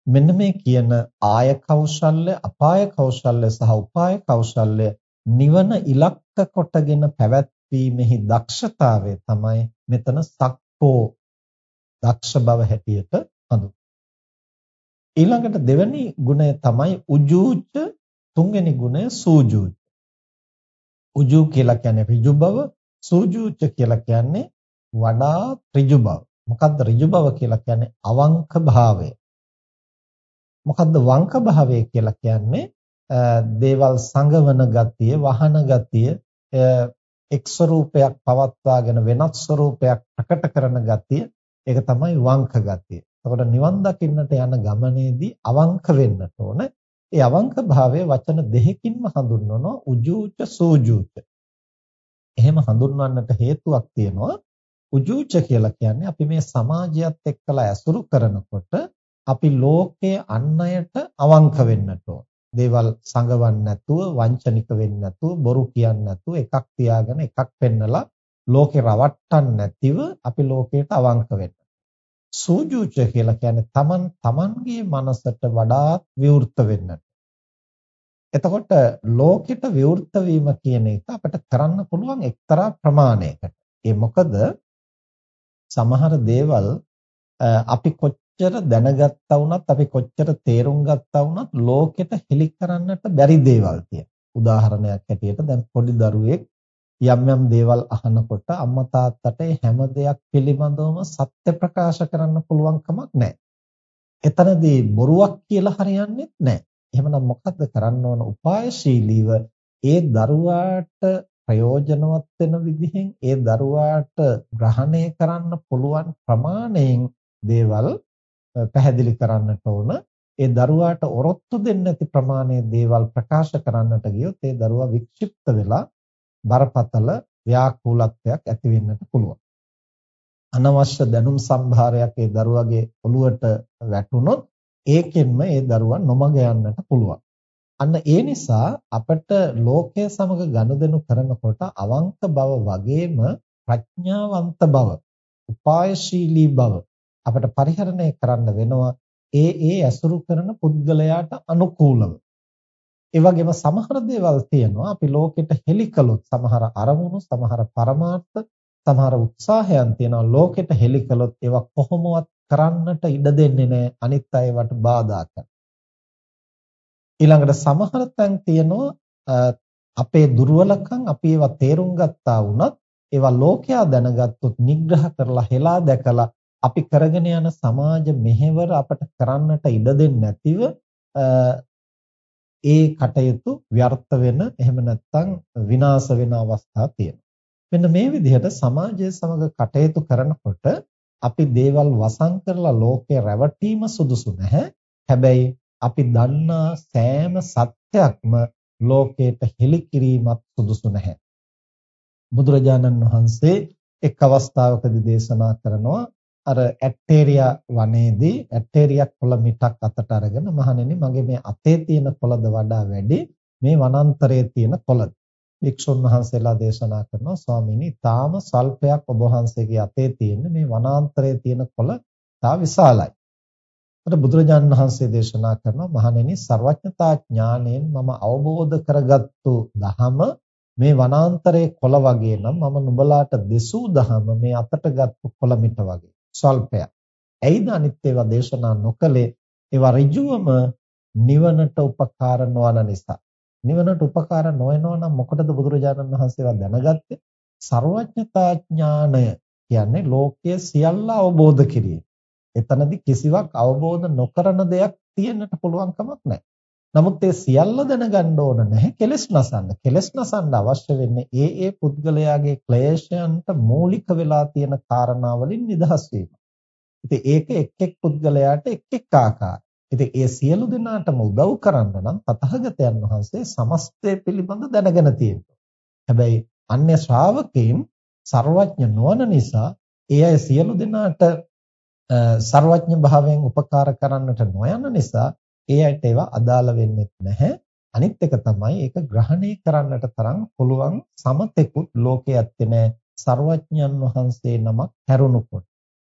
මෙන්න මේ කියන ආය කෞශල්‍ය, අපාය කෞශල්‍ය සහ උපාය කෞශල්‍ය නිවන ඉලක්ක කොටගෙන පැවැත්වීමෙහි දක්ෂතාවය තමයි මෙතන සක්කෝ දක්ෂ බව හැටියට හඳුන්වන්නේ. ඊළඟට දෙවෙනි ගුණය තමයි උජූච තුන්වෙනි ගුණය සූජූච. උජු කියලා කියන්නේ ඍජු බව, සූජූච කියලා කියන්නේ වඩා ඍජු බව. මොකද්ද ඍජු බව කියලා කියන්නේ අවංක භාවය. මොකද්ද වංක භාවය කියලා කියන්නේ දේවල් සංගවන ගතිය, වහන ගතිය, එක් ස්වરૂපයක් පවත්වාගෙන වෙනත් ස්වરૂපයක් ප්‍රකට කරන ගතිය ඒක තමයි වංක ගතිය. එතකොට නිවන් දකින්නට යන ගමනේදී අවංක වෙන්නට ඕන. ඒ අවංක භාවය වචන දෙකකින්ම හඳුන්වනවා උජූච සූජූච. එහෙම හඳුන්වන්නට හේතුවක් තියෙනවා. උජූච කියලා කියන්නේ අපි මේ සමාජයත් එක්කලා ඇසුරු කරනකොට අපි ලෝකයේ අන් අයට අවංක වෙන්නට ඕන. දේවල් සංගවන්න නැතුව, වංචනික වෙන්නේ නැතුව, බොරු කියන්නේ නැතුව එකක් තියාගෙන එකක් පෙන්නලා ලෝකේ රවට්ටන්න නැතිව අපි ලෝකයට අවංක වෙන්න. සූජූච කියලා කියන්නේ තමන් තමන්ගේ මනසට වඩාත් විවෘත වෙන්නට. එතකොට ලෝකෙට විවෘත වීම කියන එක අපිට කරන්න පුළුවන් එක්තරා ප්‍රමාණයකට. ඒ මොකද සමහර දේවල් අපි කොච්චර දැනගත්තා වුණත් අපි කොච්චර තේරුම් ගත්තා වුණත් ලෝකෙට හෙළි කරන්නට බැරි දේවල් තියෙනවා. උදාහරණයක් ඇටියට දැන් පොඩි දරුවෙක් යම් යම් දේවල් අහනකොට අම්මා තාත්තට හැම දෙයක් පිළිබඳවම සත්‍ය ප්‍රකාශ කරන්න පුළුවන් කමක් නැහැ. එතනදී බොරුවක් කියලා හරියන්නේ නැහැ. එහෙමනම් මොකද්ද කරන්න ඕන? උපායශීලීව ඒ දරුවාට ප්‍රයෝජනවත් වෙන විදිහෙන් ඒ දරුවාට ග්‍රහණය කරන්න පුළුවන් ප්‍රමාණයෙන් දේවල් පැහැදිලි කරන්නට ඕන. ඒ දරුවාට ඔරොත්තු දෙන්නේ නැති ප්‍රමාණයේ දේවල් ප්‍රකාශ කරන්නට ගියොත් ඒ දරුවා වික්ෂිප්ත වෙලා බරපතල ව්‍යාකූලත්වයක් ඇති වෙන්නට පුළුවන්. අනවශ්‍ය දැනුම් සම්භාරයක් ඒ දරුවගේ ඔළුවට වැටුනොත් ඒකෙන්ම ඒ දරුවා නොමග යන්නට පුළුවන්. අන්න ඒ නිසා අපට ලෝකය සමග ගනුදෙනු කරනකොට අවංක බව වගේම ප්‍රඥාවන්ත බව, උපායශීලී බව අපට පරිහරණය කරන්න වෙනවා ඒ ඒ ඇසුරු කරන පුද්ගලයාට අනුකූලව. ඒ වගේම සමහර දේවල් තියෙනවා. අපි ලෝකෙට හෙළි කළොත් සමහර අරමුණු සමහර පරමාර්ථ සමහර උත්සාහයන් තියෙනවා. ලෝකෙට හෙළි කළොත් ඒවා කොහොමවත් කරන්නට ඉඩ දෙන්නේ නැහැ. අනිත් අයවට බාධා කරන. ඊළඟට සමහර තැන් තියෙනවා අපේ දුර්වලකම් අපි ඒවා තේරුම් ගත්තා වුණත් ඒවා ලෝකයා දැනගත්තොත් නිග්‍රහ කරලා හෙලා දැකලා අපි කරගෙන යන සමාජ මෙහෙවර අපට කරන්නට ඉඩ දෙන්නේ නැතිව ඒ කටයුතු ව්‍යර්ථ වෙන එහෙම නැත්නම් විනාශ වෙන අවස්ථා තියෙනවා. මෙන්න මේ විදිහට සමාජය සමග කටයුතු කරනකොට අපි දේවල් වසන් කරලා ලෝකේ රැවටීම සුදුසු නැහැ. හැබැයි අපි දන්නා සෑම සත්‍යයක්ම ලෝකයට හෙළි කිරීමත් සුදුසු නැහැ. බුදුරජාණන් වහන්සේ එක් අවස්ථාවකදී දේශනා කරනවා අර ඇටේරියා වනයේදී ඇටේරියා කොළ මිටක් අතට අරගෙන මහණෙනි මගේ මේ අතේ තියෙන කොළද වඩා වැඩි මේ වනාන්තරයේ තියෙන කොළද වික්ෂුන් වහන්සේලා දේශනා කරනවා ස්වාමීනි තාම සල්පයක් ඔබ වහන්සේගේ අතේ තියෙන මේ වනාන්තරයේ තියෙන කොළ තා විශාලයි. අර බුදුරජාණන් වහන්සේ දේශනා කරනවා මහණෙනි ਸਰවඥතා ඥාණයෙන් මම අවබෝධ කරගත්තු ධහම මේ වනාන්තරයේ කොළ වගේ නම් මම නුඹලාට දෙසූ ධහම මේ අතට ගත්තු කොළ මිට වගේ. ස්වල්පයක්. ඇයිද අනිත් ඒවා දේශනා නොකලේ? ඒවා ඍජුවම නිවනට උපකාර නොවන නිසා. නිවනට උපකාර නොවනවා නම් මොකටද බුදුරජාණන් වහන්සේවා දැනගත්තේ? ਸਰවඥතා ඥාණය කියන්නේ ලෝකයේ සියල්ල අවබෝධ කිරීම. එතනදී කිසිවක් අවබෝධ නොකරන දෙයක් තියෙන්නට පුළුවන් කමක් නැහැ. නමුත් ඒ සියල්ල දැනගන්න ඕන නැහැ කෙලස් නසන්න. කෙලස් නසන්න අවශ්‍ය වෙන්නේ ඒ ඒ පුද්ගලයාගේ ක්ලේශයන්ට මූලික වෙලා තියෙන කාරණා වලින් නිදහස් වීම. ඉතින් ඒක එක් එක් පුද්ගලයාට එක් එක් ආකාරයි. ඉතින් ඒ සියලු දෙනාටම උදව් කරන්න නම් තථාගතයන් වහන්සේ සමස්තය පිළිබඳ දැනගෙන තියෙනවා. හැබැයි අන්‍ය ශ්‍රාවකයන් ਸਰවඥ නොවන නිසා ඒ අය සියලු දෙනාට ਸਰවඥ භාවයෙන් උපකාර කරන්නට නොයන නිසා ඒ අයට ඒවා අදාළ වෙන්නේ නැහැ. අනිත් එක තමයි ඒක ග්‍රහණය කරන්නට තරම් පුළුවන් සමතෙකුත් ලෝකයේ ඇත්තේ නැහැ. ਸਰවඥන් වහන්සේ නමක් හැරුණුකොට.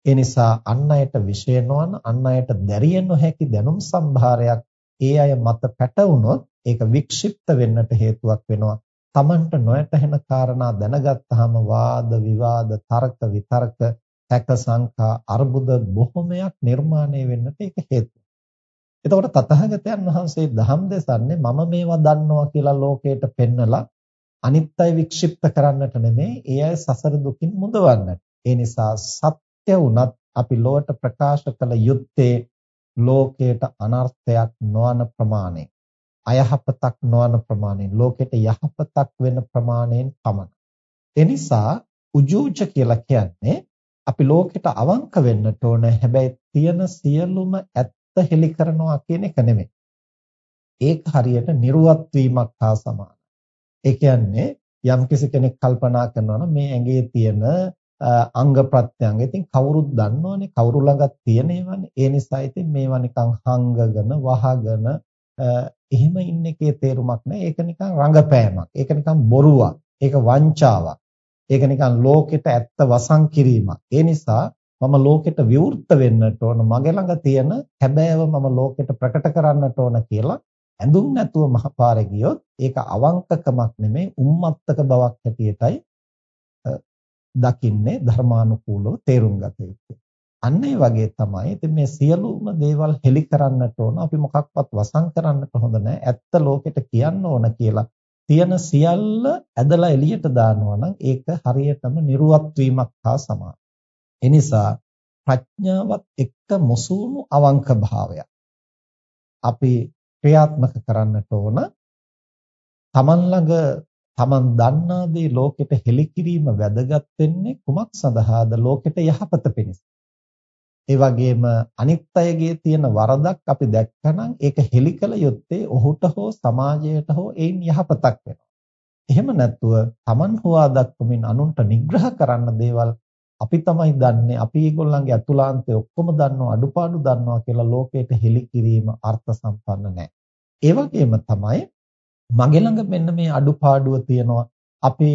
ඒ නිසා අන් අයට විශේෂ නොවන අන් අයට දැරිය නොහැකි දැනුම් සම්භාරයක් ඒ අය මත පැටවුනොත් ඒක වික්ෂිප්ත වෙන්නට හේතුවක් වෙනවා. Tamanට නොයැටහෙන කාරණා දැනගත්තාම වාද විවාද තර්ක විතර්ක හැක සංකා අර්බුද බොහොමයක් නිර්මාණය වෙන්නට ඒක හේතුවක්. එතකොට තථාගතයන් වහන්සේ දහම් දෙසන්නේ මම මේවා දන්නවා කියලා ලෝකයට පෙන්නලා අනිත් අය වික්ෂිප්ත කරන්නට නෙමෙයි ඒ අය සසර දුකින් මුදවන්නට. ඒ නිසා සත්‍ය වුණත් අපි ලොවට ප්‍රකාශ කළ යුත්තේ ලෝකයට අනර්ථයක් නොවන ප්‍රමාණය. අයහපතක් නොවන ප්‍රමාණයෙන් ලෝකෙට යහපතක් වෙන ප්‍රමාණයෙන් පමණයි. ඒ නිසා උජූජ කියලා කියන්නේ අපි ලෝකෙට අවංක වෙන්නට ඕන හැබැයි තියෙන සියලුම ඇත්ත හෙලි කරනවා කියන එක නෙමෙයි. ඒක හරියට නිර්වත් වීමක් හා සමානයි. ඒ කියන්නේ යම්කිසි කෙනෙක් කල්පනා කරනවා නම් මේ ඇඟේ තියෙන අංග ප්‍රත්‍යංග ඉතින් කවුරුත් දන්නවනේ කවුරු ළඟත් තියෙන ඒවානේ. ඒ නිසා ඉතින් මේවා නිකන් හංගගෙන වහගෙන එහෙම ඉන්න එකේ තේරුමක් නැහැ. ඒක නිකන් රංගපෑමක්. ඒක නිකන් බොරුවක්. ඒක වංචාවක්. ඒක නිකන් ලෝකෙට ඇත්ත වසන් කිරීමක්. ඒ නිසා මම ලෝකෙට විවෘත වෙන්නට ඕන මගේ ළඟ තියෙන හැබෑව මම ලෝකෙට ප්‍රකට කරන්නට ඕන කියලා ඇඳුම් නැතුව මහපාරේ ගියොත් ඒක අවංකකමක් නෙමෙයි උම්මත්තක බවක් හැටියටයි දකින්නේ ධර්මානුකූලව තේරුම් ගත යුත්තේ. අන්න ඒ වගේ තමයි. ඉතින් මේ සියලුම දේවල් හෙලි කරන්නට ඕන. අපි මොකක්වත් වසන් කරන්නට හොඳ නැහැ. ඇත්ත ලෝකෙට කියන්න ඕන කියලා තියෙන සියල්ල ඇදලා එළියට දානවා නම් ඒක හරියටම නිර්වත් වීමක් හා සමානයි. එනිසා ප්‍රඥාවත් එක්ක මොසුණු අවංක භාවයක්. අපි ක්‍රියාත්මක කරන්නට ඕන තමන් ළඟ තමන් දන්නා දේ ලෝකෙට හෙළි කිරීම වැදගත් වෙන්නේ කුමක් සඳහාද ලෝකෙට යහපත පිණිස ඒ වගේම අනිත් අයගේ තියෙන වරදක් අපි දැක්කනම් ඒක හෙළි කළ යුත්තේ ඔහුට හෝ සමාජයට හෝ ඒන් යහපතක් වෙනවා. එහෙම නැත්නම් Taman හොවා දක්වමින් අනුන්ට නිග්‍රහ කරන්න දේවල් අපි තමයි දන්නේ අපි ඒගොල්ලන්ගේ අතුලාන්තය ඔක්කොම දන්නවා අඩුපාඩු දන්නවා කියලා ලෝකයට හෙළි කිරීම අර්ථ සම්පන්න නැහැ. ඒ වගේම තමයි මගේ ළඟ මෙන්න මේ අඩුපාඩුව තියෙනවා. අපි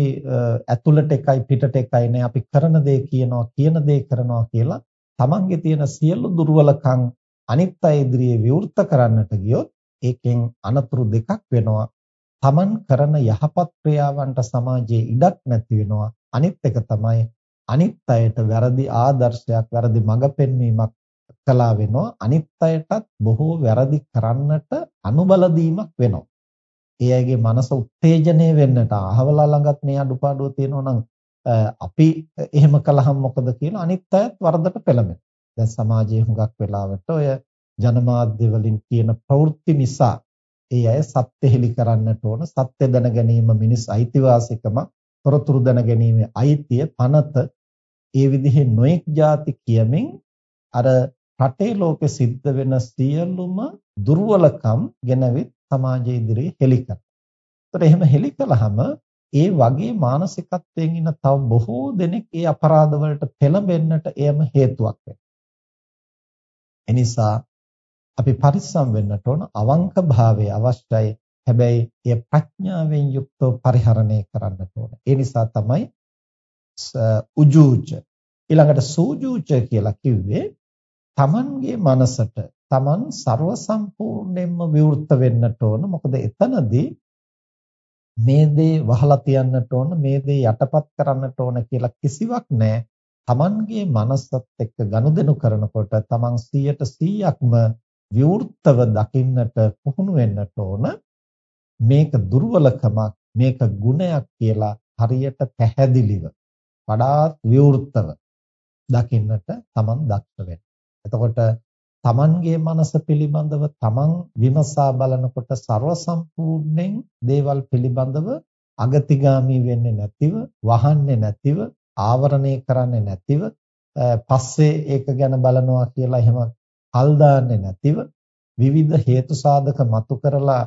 ඇතුළට එකයි පිටට එකයි නේ අපි කරන දේ කියනවා කියන දේ කරනවා කියලා තමන්ගේ තියෙන සියලු දුර්වලකම් අනිත් අය ඉදිරියේ විවෘත කරන්නට ගියොත් ඒකෙන් අනතුරු දෙකක් වෙනවා. තමන් කරන යහපත් ක්‍රියාවන්ට සමාජයේ ඉඩක් නැති වෙනවා. අනිත් එක තමයි අනිත් අයට වැරදි ආදර්ශයක් වැරදි මඟ පෙන්වීමක් කළා වෙනවා අනිත් අයටත් බොහෝ වැරදි කරන්නට අනුබල දීමක් වෙනවා. ඒ අයගේ මනස උත්තේජනය වෙන්නට අහවලා ළඟත් මේ අඩුපාඩුව තියෙනවා නම් අපි එහෙම කළාම මොකද කියලා අනිත් අයත් වරදට පෙළඹෙනවා. දැන් සමාජයේ හුඟක් වෙලාවට ඔය ජනමාධ්‍ය වලින් කියන ප්‍රවෘත්ති නිසා ඒ අය සත්‍ය හෙලි කරන්නට ඕන සත්‍ය දැන ගැනීම මිනිස් අයිතිවාසිකම තොරතුරු දැන ගැනීම අයිතිය පනත ඒ විදිහේ නොඑක් ಜಾති කියමින් අර රටේ ලෝකෙ සිද්ධ වෙන සියලුම දුර්වලකම් ගෙනවිත් සමාජයේ ඉදිරියේ හෙලි කරනවා. ඒතර එහෙම හෙලි කළාම ඒ වගේ මානසිකත්වයෙන් ඉන්න තව බොහෝ දෙනෙක් ඒ අපරාධ වලට පෙළඹෙන්නට එයම හේතුවක් වෙනවා. එනිසා අපි පරිස්සම් වෙන්නට ඕන අවංක භාවය අවශ්‍යයි. හැබැයි එය ප්‍රඥාවෙන් යුක්තව පරිහරණය කරන්නට ඕන. ඒ නිසා තමයි උජූච ඊළඟට සූජූච කියලා කිව්වේ තමන්ගේ මනසට තමන් ਸਰව සම්පූර්ණයෙන්ම විවෘත වෙන්නට ඕන. මොකද එතනදී මේ දේ වහලා තියන්නට ඕන, මේ දේ යටපත් කරන්නට ඕන කියලා කිසිවක් නැහැ. තමන්ගේ මනසත් එක්ක ගනුදෙනු කරනකොට තමන් 100%ක්ම විවෘතව දකින්නට පුහුණු වෙන්නට ඕන. මේක දුර්වලකමක්, මේක ගුණයක් කියලා හරියට පැහැදිලිව වඩාත් විවෘතව දකින්නට තමන් දක්ෂ වෙන්න. එතකොට තමන්ගේ මනස පිළිබඳව තමන් විමසා බලනකොට ਸਰව සම්පූර්ණයෙන් දේවල් පිළිබඳව අගතිගාමී වෙන්නේ නැතිව වහන්නේ නැතිව ආවරණය කරන්නේ නැතිව පස්සේ ඒක ගැන බලනවා කියලා එහෙම කල් දාන්නේ නැතිව විවිධ හේතු සාධක මතු කරලා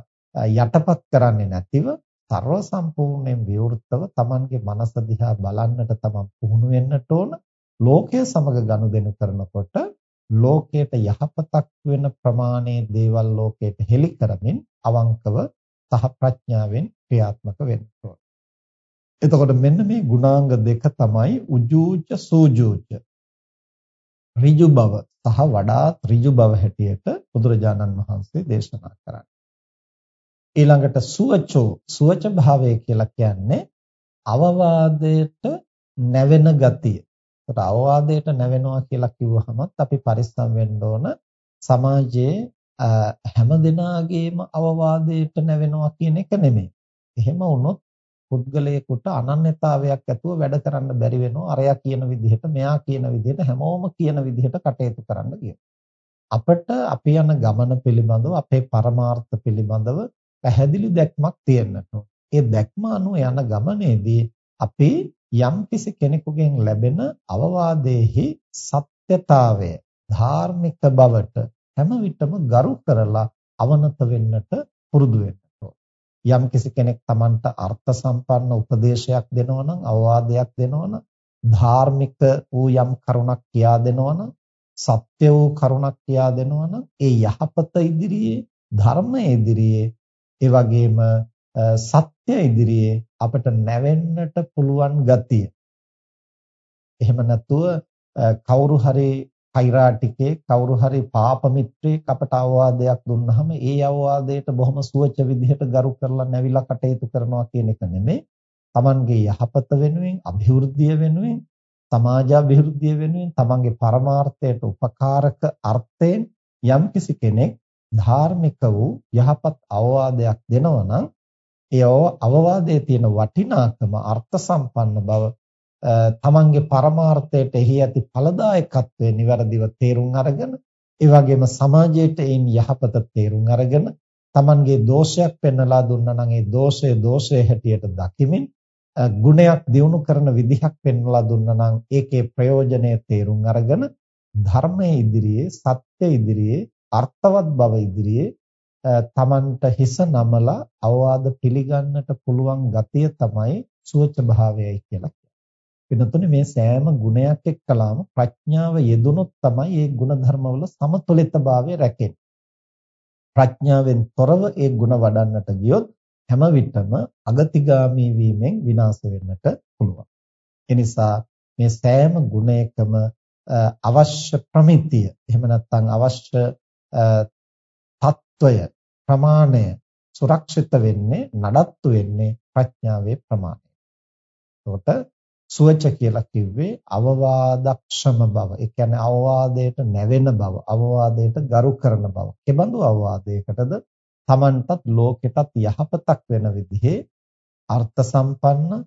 යටපත් කරන්නේ නැතිව ਸਰව සම්පූර්ණයෙන් විවෘතව තමන්ගේ මනස දිහා බලන්නට තමන් පුහුණු වෙන්නට ඕන ලෝකයේ සමග ගනුදෙනු කරනකොට ලෝකයට යහපතක් වෙන ප්‍රමාණයේ දේවල් ලෝකයට හෙළි කරමින් අවංකව සහ ප්‍රඥාවෙන් ක්‍රියාත්මක වෙන්න ඕන. එතකොට මෙන්න මේ ගුණාංග දෙක තමයි උජූච සූජූච. ඍජු බව සහ වඩාත් ඍජු බව හැටියට බුදුරජාණන් වහන්සේ දේශනා කරන්නේ. ඊළඟට සුවචෝ සුවච භාවය කියලා කියන්නේ අවවාදයට නැවෙන ගතිය. ඒකට අවවාදයට නැවෙනවා කියලා කිව්වහමත් අපි පරිස්සම් වෙන්න ඕන සමාජයේ හැම දිනාගේම අවවාදයට නැවෙනවා කියන එක නෙමෙයි. එහෙම වුණොත් පුද්ගලයෙකුට අනන්‍යතාවයක් ඇතුව වැඩ කරන්න බැරි වෙනවා. අරයා කියන විදිහට, මෙයා කියන විදිහට, හැමෝම කියන විදිහට කටයුතු කරන්න කියනවා. අපිට අපි යන ගමන පිළිබඳව, අපේ පරමාර්ථ පිළිබඳව පැහැදිලි දැක්මක් තියෙන්නට ඒ දැක්ම අනුව යන ගමනේදී අපි යම්කිසි කෙනෙකුගෙන් ලැබෙන අවවාදයේහි සත්‍යතාවය ධාර්මික බවට හැම විටම ගරු කරලා අවනත වෙන්නට පුරුදු වෙන්න යම්කිසි කෙනෙක් Tamanට අර්ථ සම්පන්න උපදේශයක් දෙනවා නම් අවවාදයක් දෙනවා නම් ධාර්මික වූ යම් කරුණක් කියා දෙනවා නම් සත්‍ය වූ කරුණක් කියා දෙනවා නම් ඒ යහපත ඉදිරියේ ධර්මයේ ඉදිරියේ ඒ වගේම සත්‍ය ඉදිරියේ අපට නැවෙන්නට පුළුවන් ගතිය. එහෙම නැතුව කවුරු හරි කෛරාටිකේ කවුරු හරි පාප මිත්‍රයෙක් අපට අවවාදයක් දුන්නාම ඒ අවවාදයට බොහොම සුවච විදිහට ගරු කරලා නැවිලා කටයුතු කරනවා කියන එක නෙමෙයි. Tamanගේ යහපත වෙනුවෙන්, અભිවෘද්ධිය වෙනුවෙන්, සමාජ අභිවෘද්ධිය වෙනුවෙන්, Tamanගේ පරමාර්ථයට උපකාරක අර්ථයෙන් යම්කිසි කෙනෙක් ධාර්මික වූ යහපත් අවවාදයක් දෙනවා නම් ඒ අවවාදයේ තියෙන වටිනාකම අර්ථ සම්පන්න බව තමන්ගේ පරමාර්ථයට එහි ඇති ඵලදායකත්වය નિවරදිව තේරුම් අරගෙන ඒ වගේම සමාජයට ඒන් යහපත තේරුම් අරගෙන තමන්ගේ දෝෂයක් පෙන්වලා දුන්නා නම් ඒ දෝෂය දෝෂයේ හැටියට දකිමින් ගුණයක් දියුණු කරන විදිහක් පෙන්වලා දුන්නා නම් ඒකේ ප්‍රයෝජනය තේරුම් අරගෙන ධර්මයේ ඉදිරියේ සත්‍ය ඉදිරියේ අර්ථවත් බව ඉදිරියේ තමන්ට හිස නමලා අවවාද පිළිගන්නට පුළුවන් ගතිය තමයි සුවච භාවයයි කියලා වෙනතුනේ මේ සෑම ගුණයක් එක්කලාම ප්‍රඥාව යෙදුනොත් තමයි මේ ගුණධර්මවල සමතුලිතභාවය රැකෙන්නේ. ප්‍රඥාවෙන් තොරව ඒ ගුණ වඩන්නට ගියොත් හැම විටම අගතිගාමී වීමෙන් විනාශ වෙන්නට පුළුවන්. ඒ නිසා මේ සෑම ගුණයකම අවශ්‍ය ප්‍රමිතිය එහෙම නැත්නම් අවශ්‍ය తත්වය ප්‍රමාණය සුරක්ෂිත වෙන්නේ නඩත්තු වෙන්නේ ප්‍රඥාවේ ප්‍රමාණය. එතකොට සුවච කියලා කිව්වේ අවවාදක්ෂම බව. ඒ කියන්නේ අවවාදයට නැවෙන බව, අවවාදයට ගරු කරන බව. කෙබඳු අවවාදයකටද තමන්ටත් ලෝකෙටත් යහපතක් වෙන විදිහේ අර්ථ සම්පන්න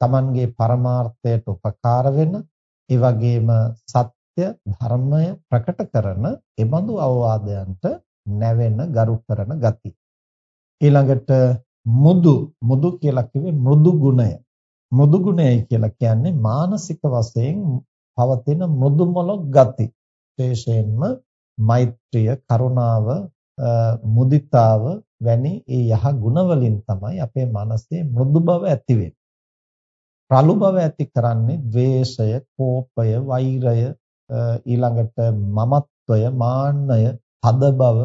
තමන්ගේ පරමාර්ථයට උපකාර වෙන ඒ වගේම සත්‍ය ධර්මය ප්‍රකට කරන එබඳු අවවාදයන්ට නැවෙන ගරු කරන ගති. ඊළඟට මුදු මුදු කියලා කිව්වේ මෘදු ගුණය. මෘදු ගුණයයි කියලා කියන්නේ මානසික වශයෙන් පවතින මෘදු මොලොක් ගති. විශේෂයෙන්ම මෛත්‍රිය, කරුණාව, මුදිතාව වැනි ඒ යහ ගුණ වලින් තමයි අපේ මනසේ මෘදු බව ඇති වෙන්නේ. රළු බව ඇති කරන්නේ ද්වේෂය, කෝපය, වෛරය, ඊළඟට මමත්වය, මාන්නය, තද බව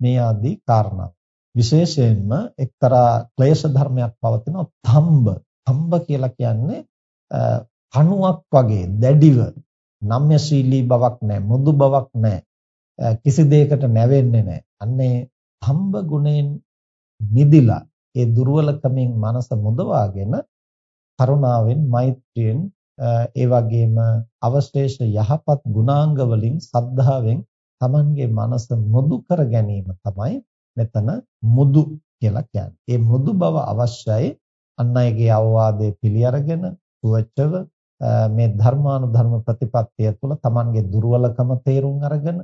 මේ ආදී කාරණා. විශේෂයෙන්ම එක්තරා ක්ලේශ ධර්මයක් පවතිනවා තම්බ. අම්බ කියලා කියන්නේ කණුවක් වගේ දැඩිව නම්‍යශීලී බවක් නැහැ මුදු බවක් නැහැ කිසි දෙයකට නැවෙන්නේ නැහැ අන්නේ අම්බ ගුණයෙන් මිදිලා ඒ දුර්වලකමින් මනස මුදවාගෙන කරුණාවෙන් මෛත්‍රියෙන් ඒ වගේම අවශේෂ යහපත් ගුණාංග වලින් සද්ධාවෙන් Tamanගේ මනස මෘදු කර ගැනීම තමයි මෙතන මුදු කියලා කියන්නේ. ඒ මෘදු බව අවශ්‍යයි අන් අයගේ අවවාදයේ පිළි අරගෙන සුවචව මේ ධර්මානුධර්ම ප්‍රතිපත්තිය තුළ Tamanගේ දුර්වලකම තේරුම් අරගෙන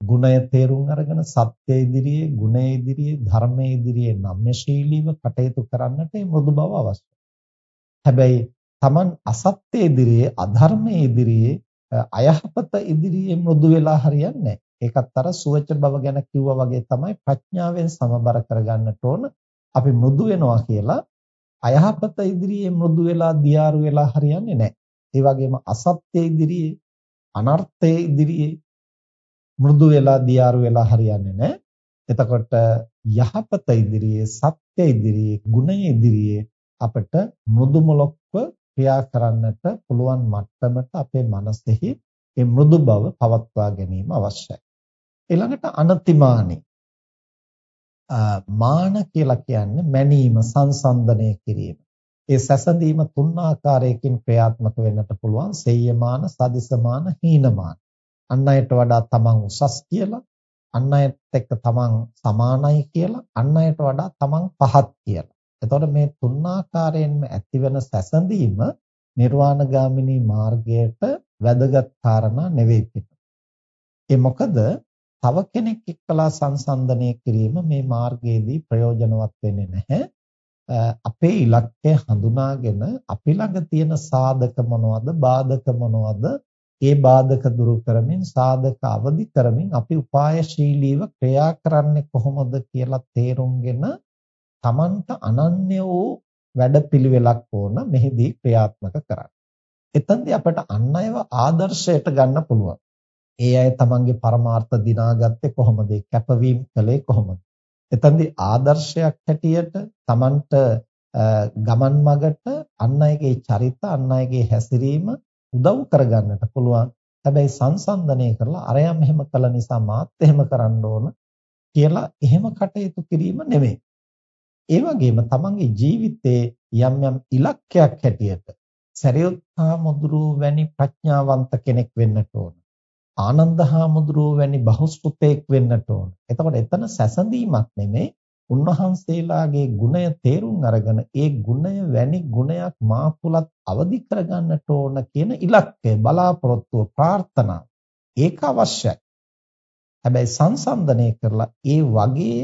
ගුණය තේරුම් අරගෙන සත්‍ය ඉදිරියේ ගුණය ඉදිරියේ ධර්මයේ ඉදිරියේ නම්‍යශීලීව කටයුතු කරන්නට මේ මෘදු බව අවශ්‍යයි. හැබැයි Taman අසත්‍ය ඉදිරියේ අධර්මයේ ඉදිරියේ අයහපත ඉදිරියේ මෘදු වෙලා හරියන්නේ නැහැ. ඒකත් අර සුවච බව ගැන කිව්වා වගේ තමයි ප්‍රඥාවෙන් සමබර කරගන්නට ඕන. අපි මෘදු වෙනවා කියලා අයහපත ඉදිරියේ මෘදු වෙලා දියාරු වෙලා හරියන්නේ නැහැ. ඒ වගේම අසත්‍ය ඉදිරියේ අනර්ථය ඉදිරියේ මෘදු වෙලා දියාරු වෙලා හරියන්නේ නැහැ. එතකොට යහපත ඉදිරියේ සත්‍ය ඉදිරියේ ගුණය ඉදිරියේ අපිට මෘදු මොලොක්ව ක්‍රියා කරන්නට පුළුවන් මට්ටමට අපේ මනසෙහි මේ මෘදු බව පවත්වා ගැනීම අවශ්‍යයි. ඊළඟට අනතිමානී මාන කියලා කියන්නේ මැනීම සංසන්දනය කිරීම. ඒ සැසඳීම තුන් ආකාරයකින් ක්‍රියාත්මක වෙන්නට පුළුවන්. සෙය්‍යමාන, සදිසමාන, හීනමාන. අන් අයට වඩා තමන් උසස් කියලා, අන් අයත් එක්ක තමන් සමානයි කියලා, අන් අයට වඩා තමන් පහත් කියලා. එතකොට මේ තුන් ආකාරයෙන්ම ඇතිවන සැසඳීම නිර්වාණගාමිනී මාර්ගයට වැදගත් කාරණා නෙවෙයි. ඒ මොකද තව කෙනෙක් එක්කලා සංසන්දනය කිරීම මේ මාර්ගයේදී ප්‍රයෝජනවත් වෙන්නේ නැහැ. අපේ ඉලක්කය හඳුනාගෙන අපි ළඟ තියෙන සාධක මොනවද බාධක මොනවද ඒ බාධක දුරු කරමින් සාධක අවදි කරමින් අපි උපායශීලීව ක්‍රියා කරන්නේ කොහොමද කියලා තේරුම්ගෙන Tamanta අනන්‍ය වූ වැඩපිළිවෙලක් ඕන මෙහිදී ක්‍රියාත්මක කරන්න. එතෙන්දී අපට අන් අයව ආදර්ශයට ගන්න පුළුවන්. ඒ අය තමන්ගේ පරමාර්ථ දිනාගත්තේ කොහොමද? කැපවීම කළේ කොහොමද? එතෙන්දී ආදර්ශයක් හැටියට තමන්ට ගමන් මගට අන් අයගේ චරිත අන් අයගේ හැසිරීම උදව් කරගන්නට පුළුවන්. හැබැයි සංසන්දනය කරලා අරයම් එහෙම කළ නිසා මාත් එහෙම කරන්න ඕන කියලා එහෙම කටයුතු කිරීම නෙමෙයි. ඒ වගේම තමන්ගේ ජීවිතයේ යම් යම් ඉලක්කයක් හැටියට සරියුත් හාමුදුරුව වැනි ප්‍රඥාවන්ත කෙනෙක් වෙන්නට ඕන. ආනන්ද හාමුදුරුව වැනි බහුශ්‍රතෙක් වෙන්නට ඕන. එතකොට එතන සැසඳීමක් නෙමෙයි උන්වහන්සේලාගේ ගුණය තේරුම් අරගෙන ඒ ගුණය වැනි ගුණයක් මා තුලත් අවදි කරගන්නට ඕන කියන ඉලක්කය බලාපොරොත්තුව ප්‍රාර්ථනා ඒක අවශ්‍යයි. හැබැයි සංසන්දනය කරලා ඒ වගේ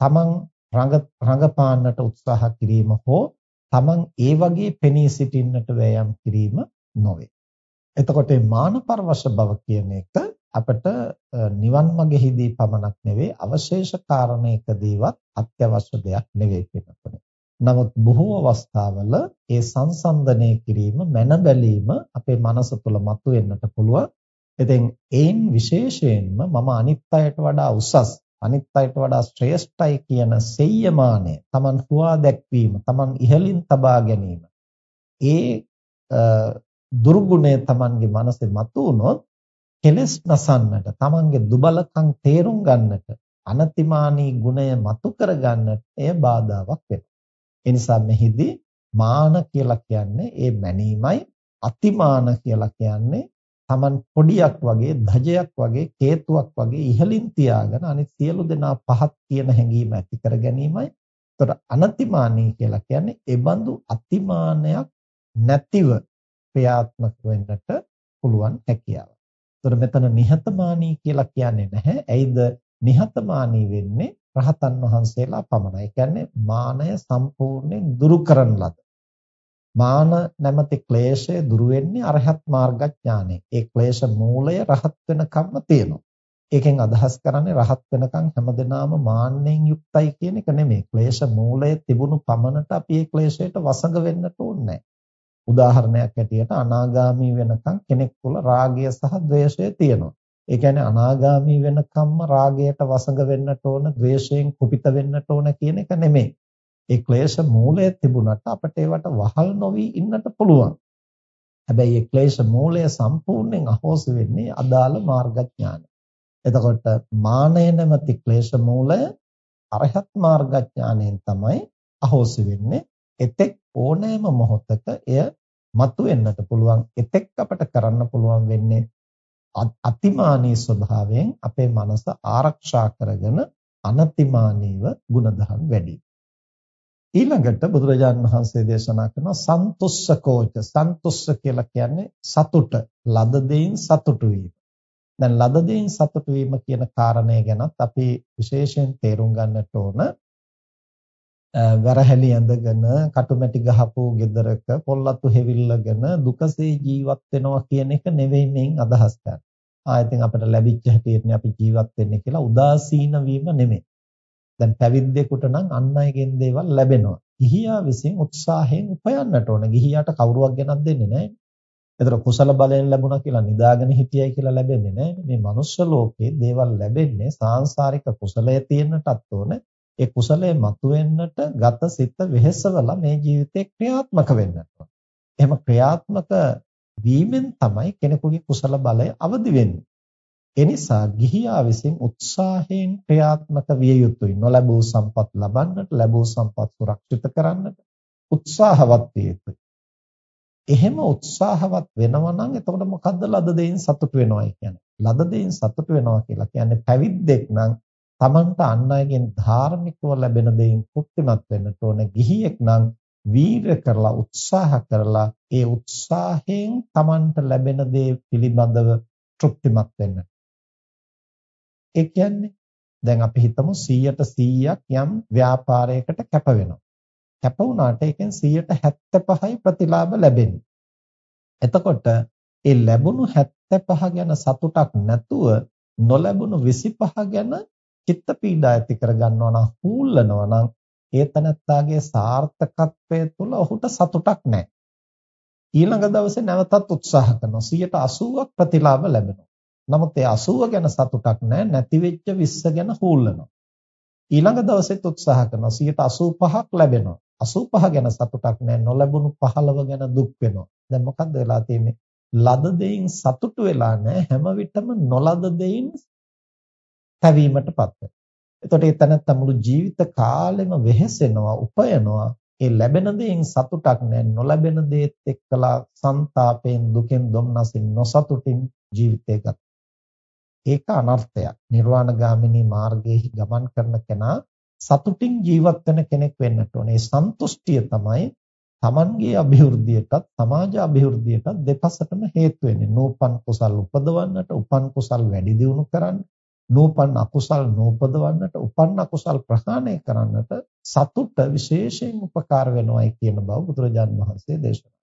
තමන් රඟපාන්නට උත්සාහ කිරීම හෝ තමන් ඒ වගේ පෙනී සිටින්නට වෑයම් කිරීම නොවේ. එතකොට මාන පරවශ බව කියන එක අපිට නිවන් මාගෙහිදී පමණක් නෙවෙයි අවශේෂ කාරණයකදීවත් අත්‍යවශ්‍ය දෙයක් නෙවෙයි කියනකොට. නමුත් බොහෝ අවස්ථාවල ඒ සංසන්දනය කිරීම මන බැලීම අපේ මනස තුළ මතුවෙන්නට පුළුවන්. ඉතින් ඒන් විශේෂයෙන්ම මම අනිත් අයට වඩා උසස් අනිත් අයට වඩා ශ්‍රේෂ්ඨයි කියන සෙය්‍යමානය Taman හුවා දැක්වීම Taman ඉහළින් තබා ගැනීම ඒ දුර්ගුණය Tamanගේ මනසේ මතුවුනොත් කෙලස් නසන්නට තමන්ගේ දුබලකම් තේරුම් ගන්නට අනතිමානී ගුණය මතු කර ගන්නට එය බාධාවක් වෙනවා. ඒ නිසා මෙහිදී මාන කියලා කියන්නේ ඒ මැනීමයි අතිමාන කියලා කියන්නේ තමන් පොඩියක් වගේ ධජයක් වගේ හේතුවක් වගේ ඉහලින් තියාගෙන අනිත් සියලු දෙනා පහත් කියන හැඟීම ඇති කර ගැනීමයි. ඒතර අනතිමානී කියලා කියන්නේ ඒ බඳු අතිමානයක් නැතිව ක්‍රියාත්මක වෙන්නට පුළුවන් හැකියාව. ඒතර මෙතන නිහතමානී කියලා කියන්නේ නැහැ. ඇයිද නිහතමානී වෙන්නේ රහතන් වහන්සේලා පමණයි. ඒ කියන්නේ මානය සම්පූර්ණයෙන් දුරු කරන ලද. මාන නැමැති ක්ලේශය දුරු වෙන්නේ අරහත් මාර්ගඥානෙ. ඒ ක්ලේශ මූලය රහත් වෙනකම්ම තියෙනවා. ඒකෙන් අදහස් කරන්නේ රහත් වෙනකම් හැමදෙනාම මාන්නෙන් යුක්තයි කියන එක නෙමෙයි. ක්ලේශ මූලය තිබුණු පමණට අපි ඒ ක්ලේශයට වසඟ වෙන්න ඕනේ උදාහරණයක් ඇටියට අනාගාමී වෙනකම් කෙනෙක් තුළ රාගය සහ ද්වේෂය තියෙනවා. ඒ කියන්නේ අනාගාමී වෙනකම්ම රාගයට වසඟ වෙන්නට ඕන, ද්වේෂයෙන් කුපිත වෙන්නට ඕන කියන එක නෙමෙයි. ඒ ක්ලේශ මූලය තිබුණට අපට ඒවට වහල් නොවි ඉන්නට පුළුවන්. හැබැයි ඒ ක්ලේශ මූලය සම්පූර්ණයෙන් අහෝසි වෙන්නේ අදාළ මාර්ගඥානය. එතකොට මානය නැමැති ක්ලේශ මූලය අරහත් මාර්ගඥාණයෙන් තමයි අහෝසි වෙන්නේ. එතෙක් ඕනෑම මොහොතක එය මතුවෙන්නට පුළුවන් එතෙක් අපට කරන්න පුළුවන් වෙන්නේ අතිමානී ස්වභාවයෙන් අපේ මනස ආරක්ෂා කරගෙන අනතිමානීව ಗುಣධම් වැඩි. ඊළඟට බුදුරජාණන් වහන්සේ දේශනා කරන සන්තුස්සකෝච සන්තුස්ස කියලා කියන්නේ සතුට ලද දෙයින් සතුටු වීම. දැන් ලද දෙයින් සතුටු වීම කියන කාරණය ගැනත් අපි විශේෂයෙන් තේරුම් ගන්නට ඕන. වැරහැලි ඇඳගෙන කටුමැටි ගහපු ගෙදරක පොල්ලතු හෙවිල්ලගෙන දුකසේ ජීවත් වෙනවා කියන එක නෙවෙයි මෙයින් අදහස් ගන්න. ආ ඉතින් අපිට ලැබිච්ච හැටියටනේ අපි ජීවත් වෙන්නේ කියලා උදාසීන වීම නෙමෙයි. දැන් පැවිද්දෙකුට නම් අන් අයගෙන් දේවල් ලැබෙනවා. ගිහියා විසින් උත්සාහයෙන් උපයන්නට ඕන. ගිහියාට කවුරුවක් ගෙනත් දෙන්නේ නැහැ. ඒතර කුසල බලයෙන් ලැබුණා කියලා නිදාගෙන හිටියයි කියලා ලැබෙන්නේ නැහැ. මේ මනුෂ්‍ය ලෝකේ දේවල් ලැබෙන්නේ සාංශාරික කුසලයේ තියෙනටත් ඕන ඒ කුසලයේ මතුවෙන්නට ගත සිත වෙහෙසවලා මේ ජීවිතේ ක්‍රියාත්මක වෙන්නට එහෙම ක්‍රියාත්මක වීමෙන් තමයි කෙනෙකුගේ කුසල බලය අවදි වෙන්නේ. ඒ නිසා ගිහියා විසින් උත්සාහයෙන් ක්‍රියාත්මක විය යුතුයි. නොලැබූ සම්පත් ලබන්නට, ලැබූ සම්පත් සුරක්ෂිත කරන්නට උත්සාහවත් විය යුතුයි. එහෙම උත්සාහවත් වෙනවා නම් එතකොට මොකද්ද ලද දෙයින් සතුට වෙනවා කියන්නේ? ලද දෙයින් සතුට වෙනවා කියලා කියන්නේ පැවිද්දෙක් නම් තමන්ට අන් අයගෙන් ධාර්මිකව ලැබෙන දෙයින් තෘප්තිමත් වෙන්නට ඕන. ගිහියෙක් නම් වීර කරලා උත්සාහ කරලා ඒ උත්සාහයෙන් තමන්ට ලැබෙන දේ පිළිබඳව තෘප්තිමත් වෙන්න. ඒ කියන්නේ දැන් අපි හිතමු 100ට 100ක් යම් ව්‍යාපාරයකට කැප වෙනවා. කැප වුණාට ඒකෙන් 175යි ප්‍රතිලාභ ලැබෙන්නේ. එතකොට ඒ ලැබුණු 75 ගැන සතුටක් නැතුව නොලැබුණු 25 ගැන චිත්ත පීඩා ඇති කර ගන්නවා නම් හූල්ලනවා නම් ඒ තනත්තාගේ සාර්ථකත්වය තුළ ඔහුට සතුටක් නැහැ. ඊළඟ දවසේ නැවතත් උත්සාහ කරනවා 180ක් ප්‍රතිලාභ ලැබෙනවා. නමුත් ඒ 80 ගැන සතුටක් නැහැ නැති වෙච්ච 20 ගැන හූල්ලනවා. ඊළඟ දවසෙත් උත්සාහ කරනවා 185ක් ලැබෙනවා. 85 ගැන සතුටක් නැහැ නොලැබුණු 15 ගැන දුක් වෙනවා. දැන් මොකද්ද වෙලා තියෙන්නේ? ලද දෙයින් සතුටු වෙලා නැහැ හැම විටම නොලද දෙයින් තැවීමටපත් වෙනවා. එතකොට ඒ තැනත්ත මුළු ජීවිත කාලෙම වෙහෙසෙනවා, උපයනවා. ඒ ලැබෙන දෙයින් සතුටක් නැහැ. නොලැබෙන දේත් එක්කලා ਸੰతాපයෙන්, දුකෙන්, දුම්නසින් නොසතුටින් ජීවිතය ගත. ඒක අනර්ථයක්. නිර්වාණගාමිනී මාර්ගයේ ගමන් කරන කෙනා සතුටින් ජීවත් වෙන කෙනෙක් වෙන්නට ඕනේ. සන්තුෂ්ටිය තමයි තමන්ගේ અભිවෘද්ධියටත් සමාජ અભිවෘද්ධියටත් දෙපසටම හේතු වෙන්නේ. නූපන් කුසල් උපදවන්නට, උපන් කුසල් වැඩි දියුණු කරන්න, නූපන් අකුසල් නූපදවන්නට, උපන් අකුසල් ප්‍රහාණය කරන්නට සතුට විශේෂයෙන් උපකාර වෙනවායි කියන බව බුදුරජාන් වහන්සේ දේශනා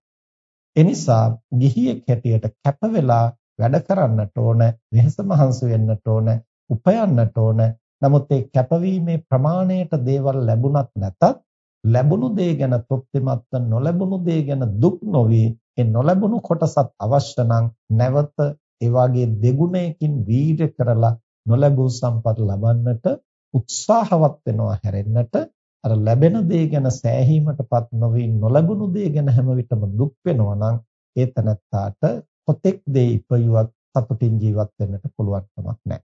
එනිසා ගිහියෙක් හැටියට කැප වෙලා වැඩ කරන්නට ඕන, වෙහස මහන්සි වෙන්නට ඕන, උපයන්නට ඕන. නමුත් ඒ කැපවීමේ ප්‍රමාණයට දේවල් ලැබුණත් නැතත් ලැබුණු දේ ගැන තෘප්තිමත්ව නොලැබුණු දේ ගැන දුක් නොවි ඒ නොලැබුණු කොටසත් අවශ්‍ය නම් නැවත ඒ වාගේ දෙගුණයකින් වීර්ය කරලා නොලැබූ සම්පත් ලබන්නට උත්සාහවත් වෙනවා හැරෙන්නට අර ලැබෙන දේ ගැන සෑහීමටපත් නොවි නොලැබුණු දේ ගැන හැම විටම දුක් වෙනවා නම් ඒ තනත්තාට කොතෙක් දේ ඉපයුවත් සතුටින් ජීවත් වෙන්නට පුළුවන් කමක් නැහැ.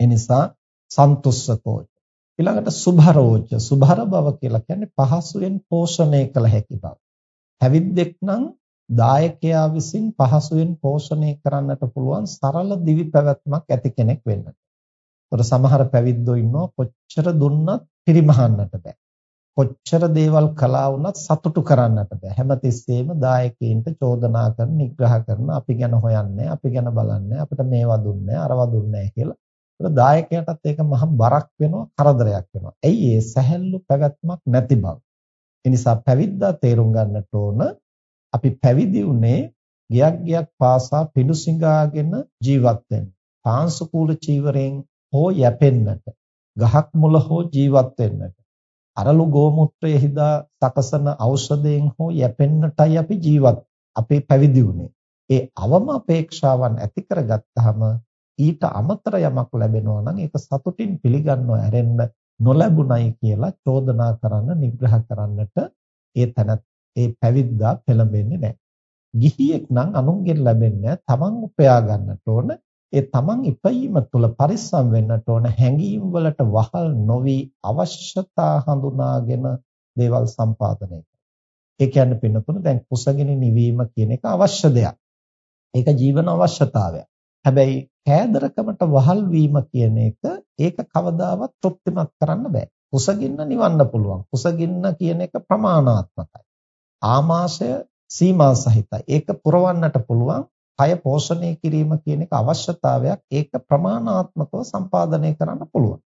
ඒ නිසා සන්තුස්සකෝච ඊළඟට සුභරෝච සුභර බව කියලා කියන්නේ පහසුවෙන් පෝෂණය කළ හැකි බව. පැවිද්දෙක් නම් දායකයා විසින් පහසුවෙන් පෝෂණය කරන්නට පුළුවන් සරල දිවි පැවැත්මක් ඇති කෙනෙක් වෙන්නට. ඒතර සමහර පැවිද්දෝ ඉන්නවා කොච්චර දුන්නත් පිරිමහන්නට බෑ. කොච්චර දේවල් කළා වුණත් සතුටු කරන්නට බෑ. හැමතිස්සෙම දායකයින්ට චෝදනා කරන, නිග්‍රහ කරන, අපි ගැන හොයන්නේ, අපි ගැන බලන්නේ, අපිට මේවා දුන්නේ, අරවා දුන්නේ කියලා ඒක දායකයටත් ඒක මහ බරක් වෙනවා කරදරයක් වෙනවා. ඇයි ඒ සැහැල්ලු පැවැත්මක් නැති බව. ඒ නිසා පැවිද්දා තේරුම් ගන්නට ඕන අපි පැවිදි උනේ ගියක් ගියක් පාසා පිඬුසිඟාගෙන ජීවත් වෙන්න. පාංශුකූල චීවරයෙන් හෝ යැපෙන්නට, ගහක් මුල හෝ ජීවත් වෙන්නට. අරලු ගෝමුත්‍රය හිදා සකසන ඖෂධයෙන් හෝ යැපෙන්නටයි අපි ජීවත්. අපේ පැවිදි උනේ. ඒ අවම අපේක්ෂාවන් ඇති කරගත්තාම ඊට අමතර යමක් ලැබෙනවා නම් ඒක සතුටින් පිළිගන්නව ඇරෙන්න නොලැබුණයි කියලා චෝදනා කරන්න නිග්‍රහ කරන්නට ඒ තැන ඒ පැවිද්දා පෙළඹෙන්නේ නැහැ. ගිහියෙක් නම් අනුන්ගෙන් ලැබෙන්නේ තමන් උපයා ගන්නට ඕන. ඒ තමන් ඉපීම තුළ පරිස්සම් වෙන්නට ඕන හැඟීම් වලට වහල් නොවි අවශ්‍යතා හඳුනාගෙන දේවල් සම්පාදනය කරනවා. ඒ කියන්නේ පින්නතුන දැන් කුසගිනි නිවීම කියන එක අවශ්‍ය දෙයක්. ඒක ජීවන අවශ්‍යතාවයක්. හැබැයි කෑදරකමට වහල් වීම කියන එක ඒක කවදාවත් තෘප්තිමත් කරන්න බෑ. කුසගින්න නිවන්න පුළුවන්. කුසගින්න කියන එක ප්‍රමාණාත්මකයි. ආමාශය සීමා සහිතයි. ඒක පුරවන්නට පුළුවන්. කය පෝෂණය කිරීම කියන එක අවශ්‍යතාවයක්. ඒක ප්‍රමාණාත්මකව සම්පාදනය කරන්න පුළුවන්.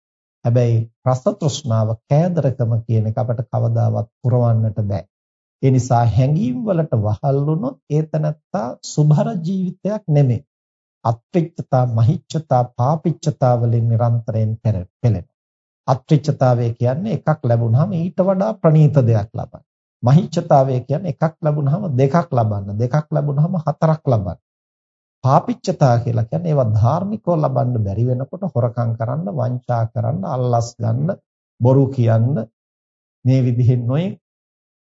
හැබැයි රස තෘෂ්ණාව කෑදරකම කියන එක අපට කවදාවත් පුරවන්නට බෑ. ඒ නිසා හැඟීම් වලට වහල් වුණොත් ඒ තනත්තා සුභර ජීවිතයක් නෙමෙයි. අත්‍රිච්ඡතා මහිච්ඡතා පාපිච්ඡතා වලින් නිරන්තරයෙන් පෙළෙනවා. අත්‍රිච්ඡතාවය කියන්නේ එකක් ලැබුණාම ඊට වඩා ප්‍රණීත දෙයක් ලබන්න. මහිච්ඡතාවය කියන්නේ එකක් ලැබුණාම දෙකක් ලබන්න. දෙකක් ලැබුණාම හතරක් ලබන්න. පාපිච්ඡතා කියලා කියන්නේ ඒවා ධාර්මිකව ලබන්න බැරි වෙනකොට හොරකම් කරන්න, වංචා කරන්න, අල්ලස් ගන්න, බොරු කියන්න මේ විදිහෙන් නොයේ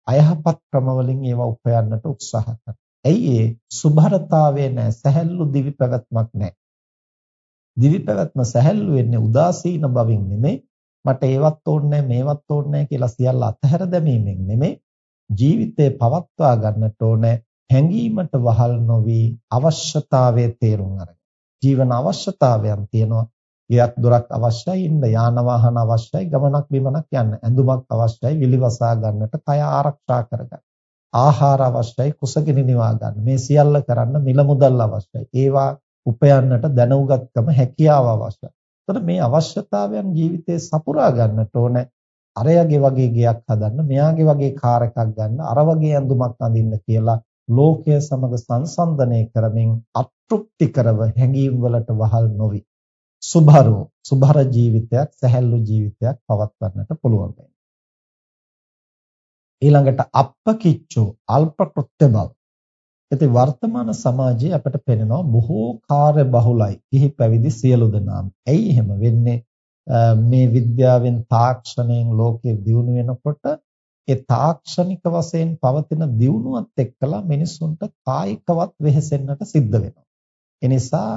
අයහපත් ක්‍රමවලින් ඒවා උපයන්නට උත්සාහ කරනවා. ඇයි ඒ සුභරතාවය නැහැ සැහැල්ලු දිවි පැවැත්මක් නැහැ. දිවි පැවැත්ම සැහැල්ලු වෙන්නේ උදාසීන බවින් නෙමෙයි මට ඒවත් ඕනේ මේවත් ඕනේ කියලා සියල්ල අතහැර දැමීමෙන් නෙමෙයි ජීවිතේ පවත්වා ගන්නට ඕනේ හැඟීමට වහල් නොවි අවශ්‍යතාවයේ තේරුම් අරගෙන ජීවන අවශ්‍යතාවයන් තියෙනවා ගියක් දොරක් අවශ්‍යයි ඉන්න යාන වාහන අවශ්‍යයි ගමනක් බිමනක් යන්න ඇඳුමක් අවශ්‍යයි විලිවසා ගන්නට කය ආරක්ෂා කරගන්න ආහාර අවශ්‍යයි කුසගිනි නිවා ගන්න. මේ සියල්ල කරන්න මිල මුදල් අවශ්‍යයි. ඒවා උපයන්නට දැනුගත්කම හැකියාව අවශ්‍යයි. එතකොට මේ අවශ්‍යතාවයන් ජීවිතේ සපුරා ගන්නට ඕන. අරයගේ වගේ ගයක් හදන්න, මෙයාගේ වගේ කාර් එකක් ගන්න, අර වගේ ඇඳුමක් අඳින්න කියලා ලෝකය සමග සංසන්දනය කරමින් අතෘප්ති කරව හැඟීම් වලට වහල් නොවි. සුභරෝ සුභර ජීවිතයක්, සැහැල්ලු ජීවිතයක් පවත්වන්නට පුළුවන් වෙනවා. ඊළඟට අප්පකිච්චෝ අල්ප කෘත්‍ය බව. ඉතින් වර්තමාන සමාජයේ අපට පෙනෙනවා බොහෝ කාර්ය බහුලයි. කිහි පැවිදි සියලු දෙනාම. ඇයි එහෙම වෙන්නේ? මේ විද්‍යාවෙන් තාක්ෂණයෙන් ලෝකෙ දියුණු වෙනකොට ඒ තාක්ෂණික වශයෙන් පවතින දියුණුවත් එක්කලා මිනිසුන්ට කායිකවත් වෙහෙසෙන්නට සිද්ධ වෙනවා. ඒ නිසා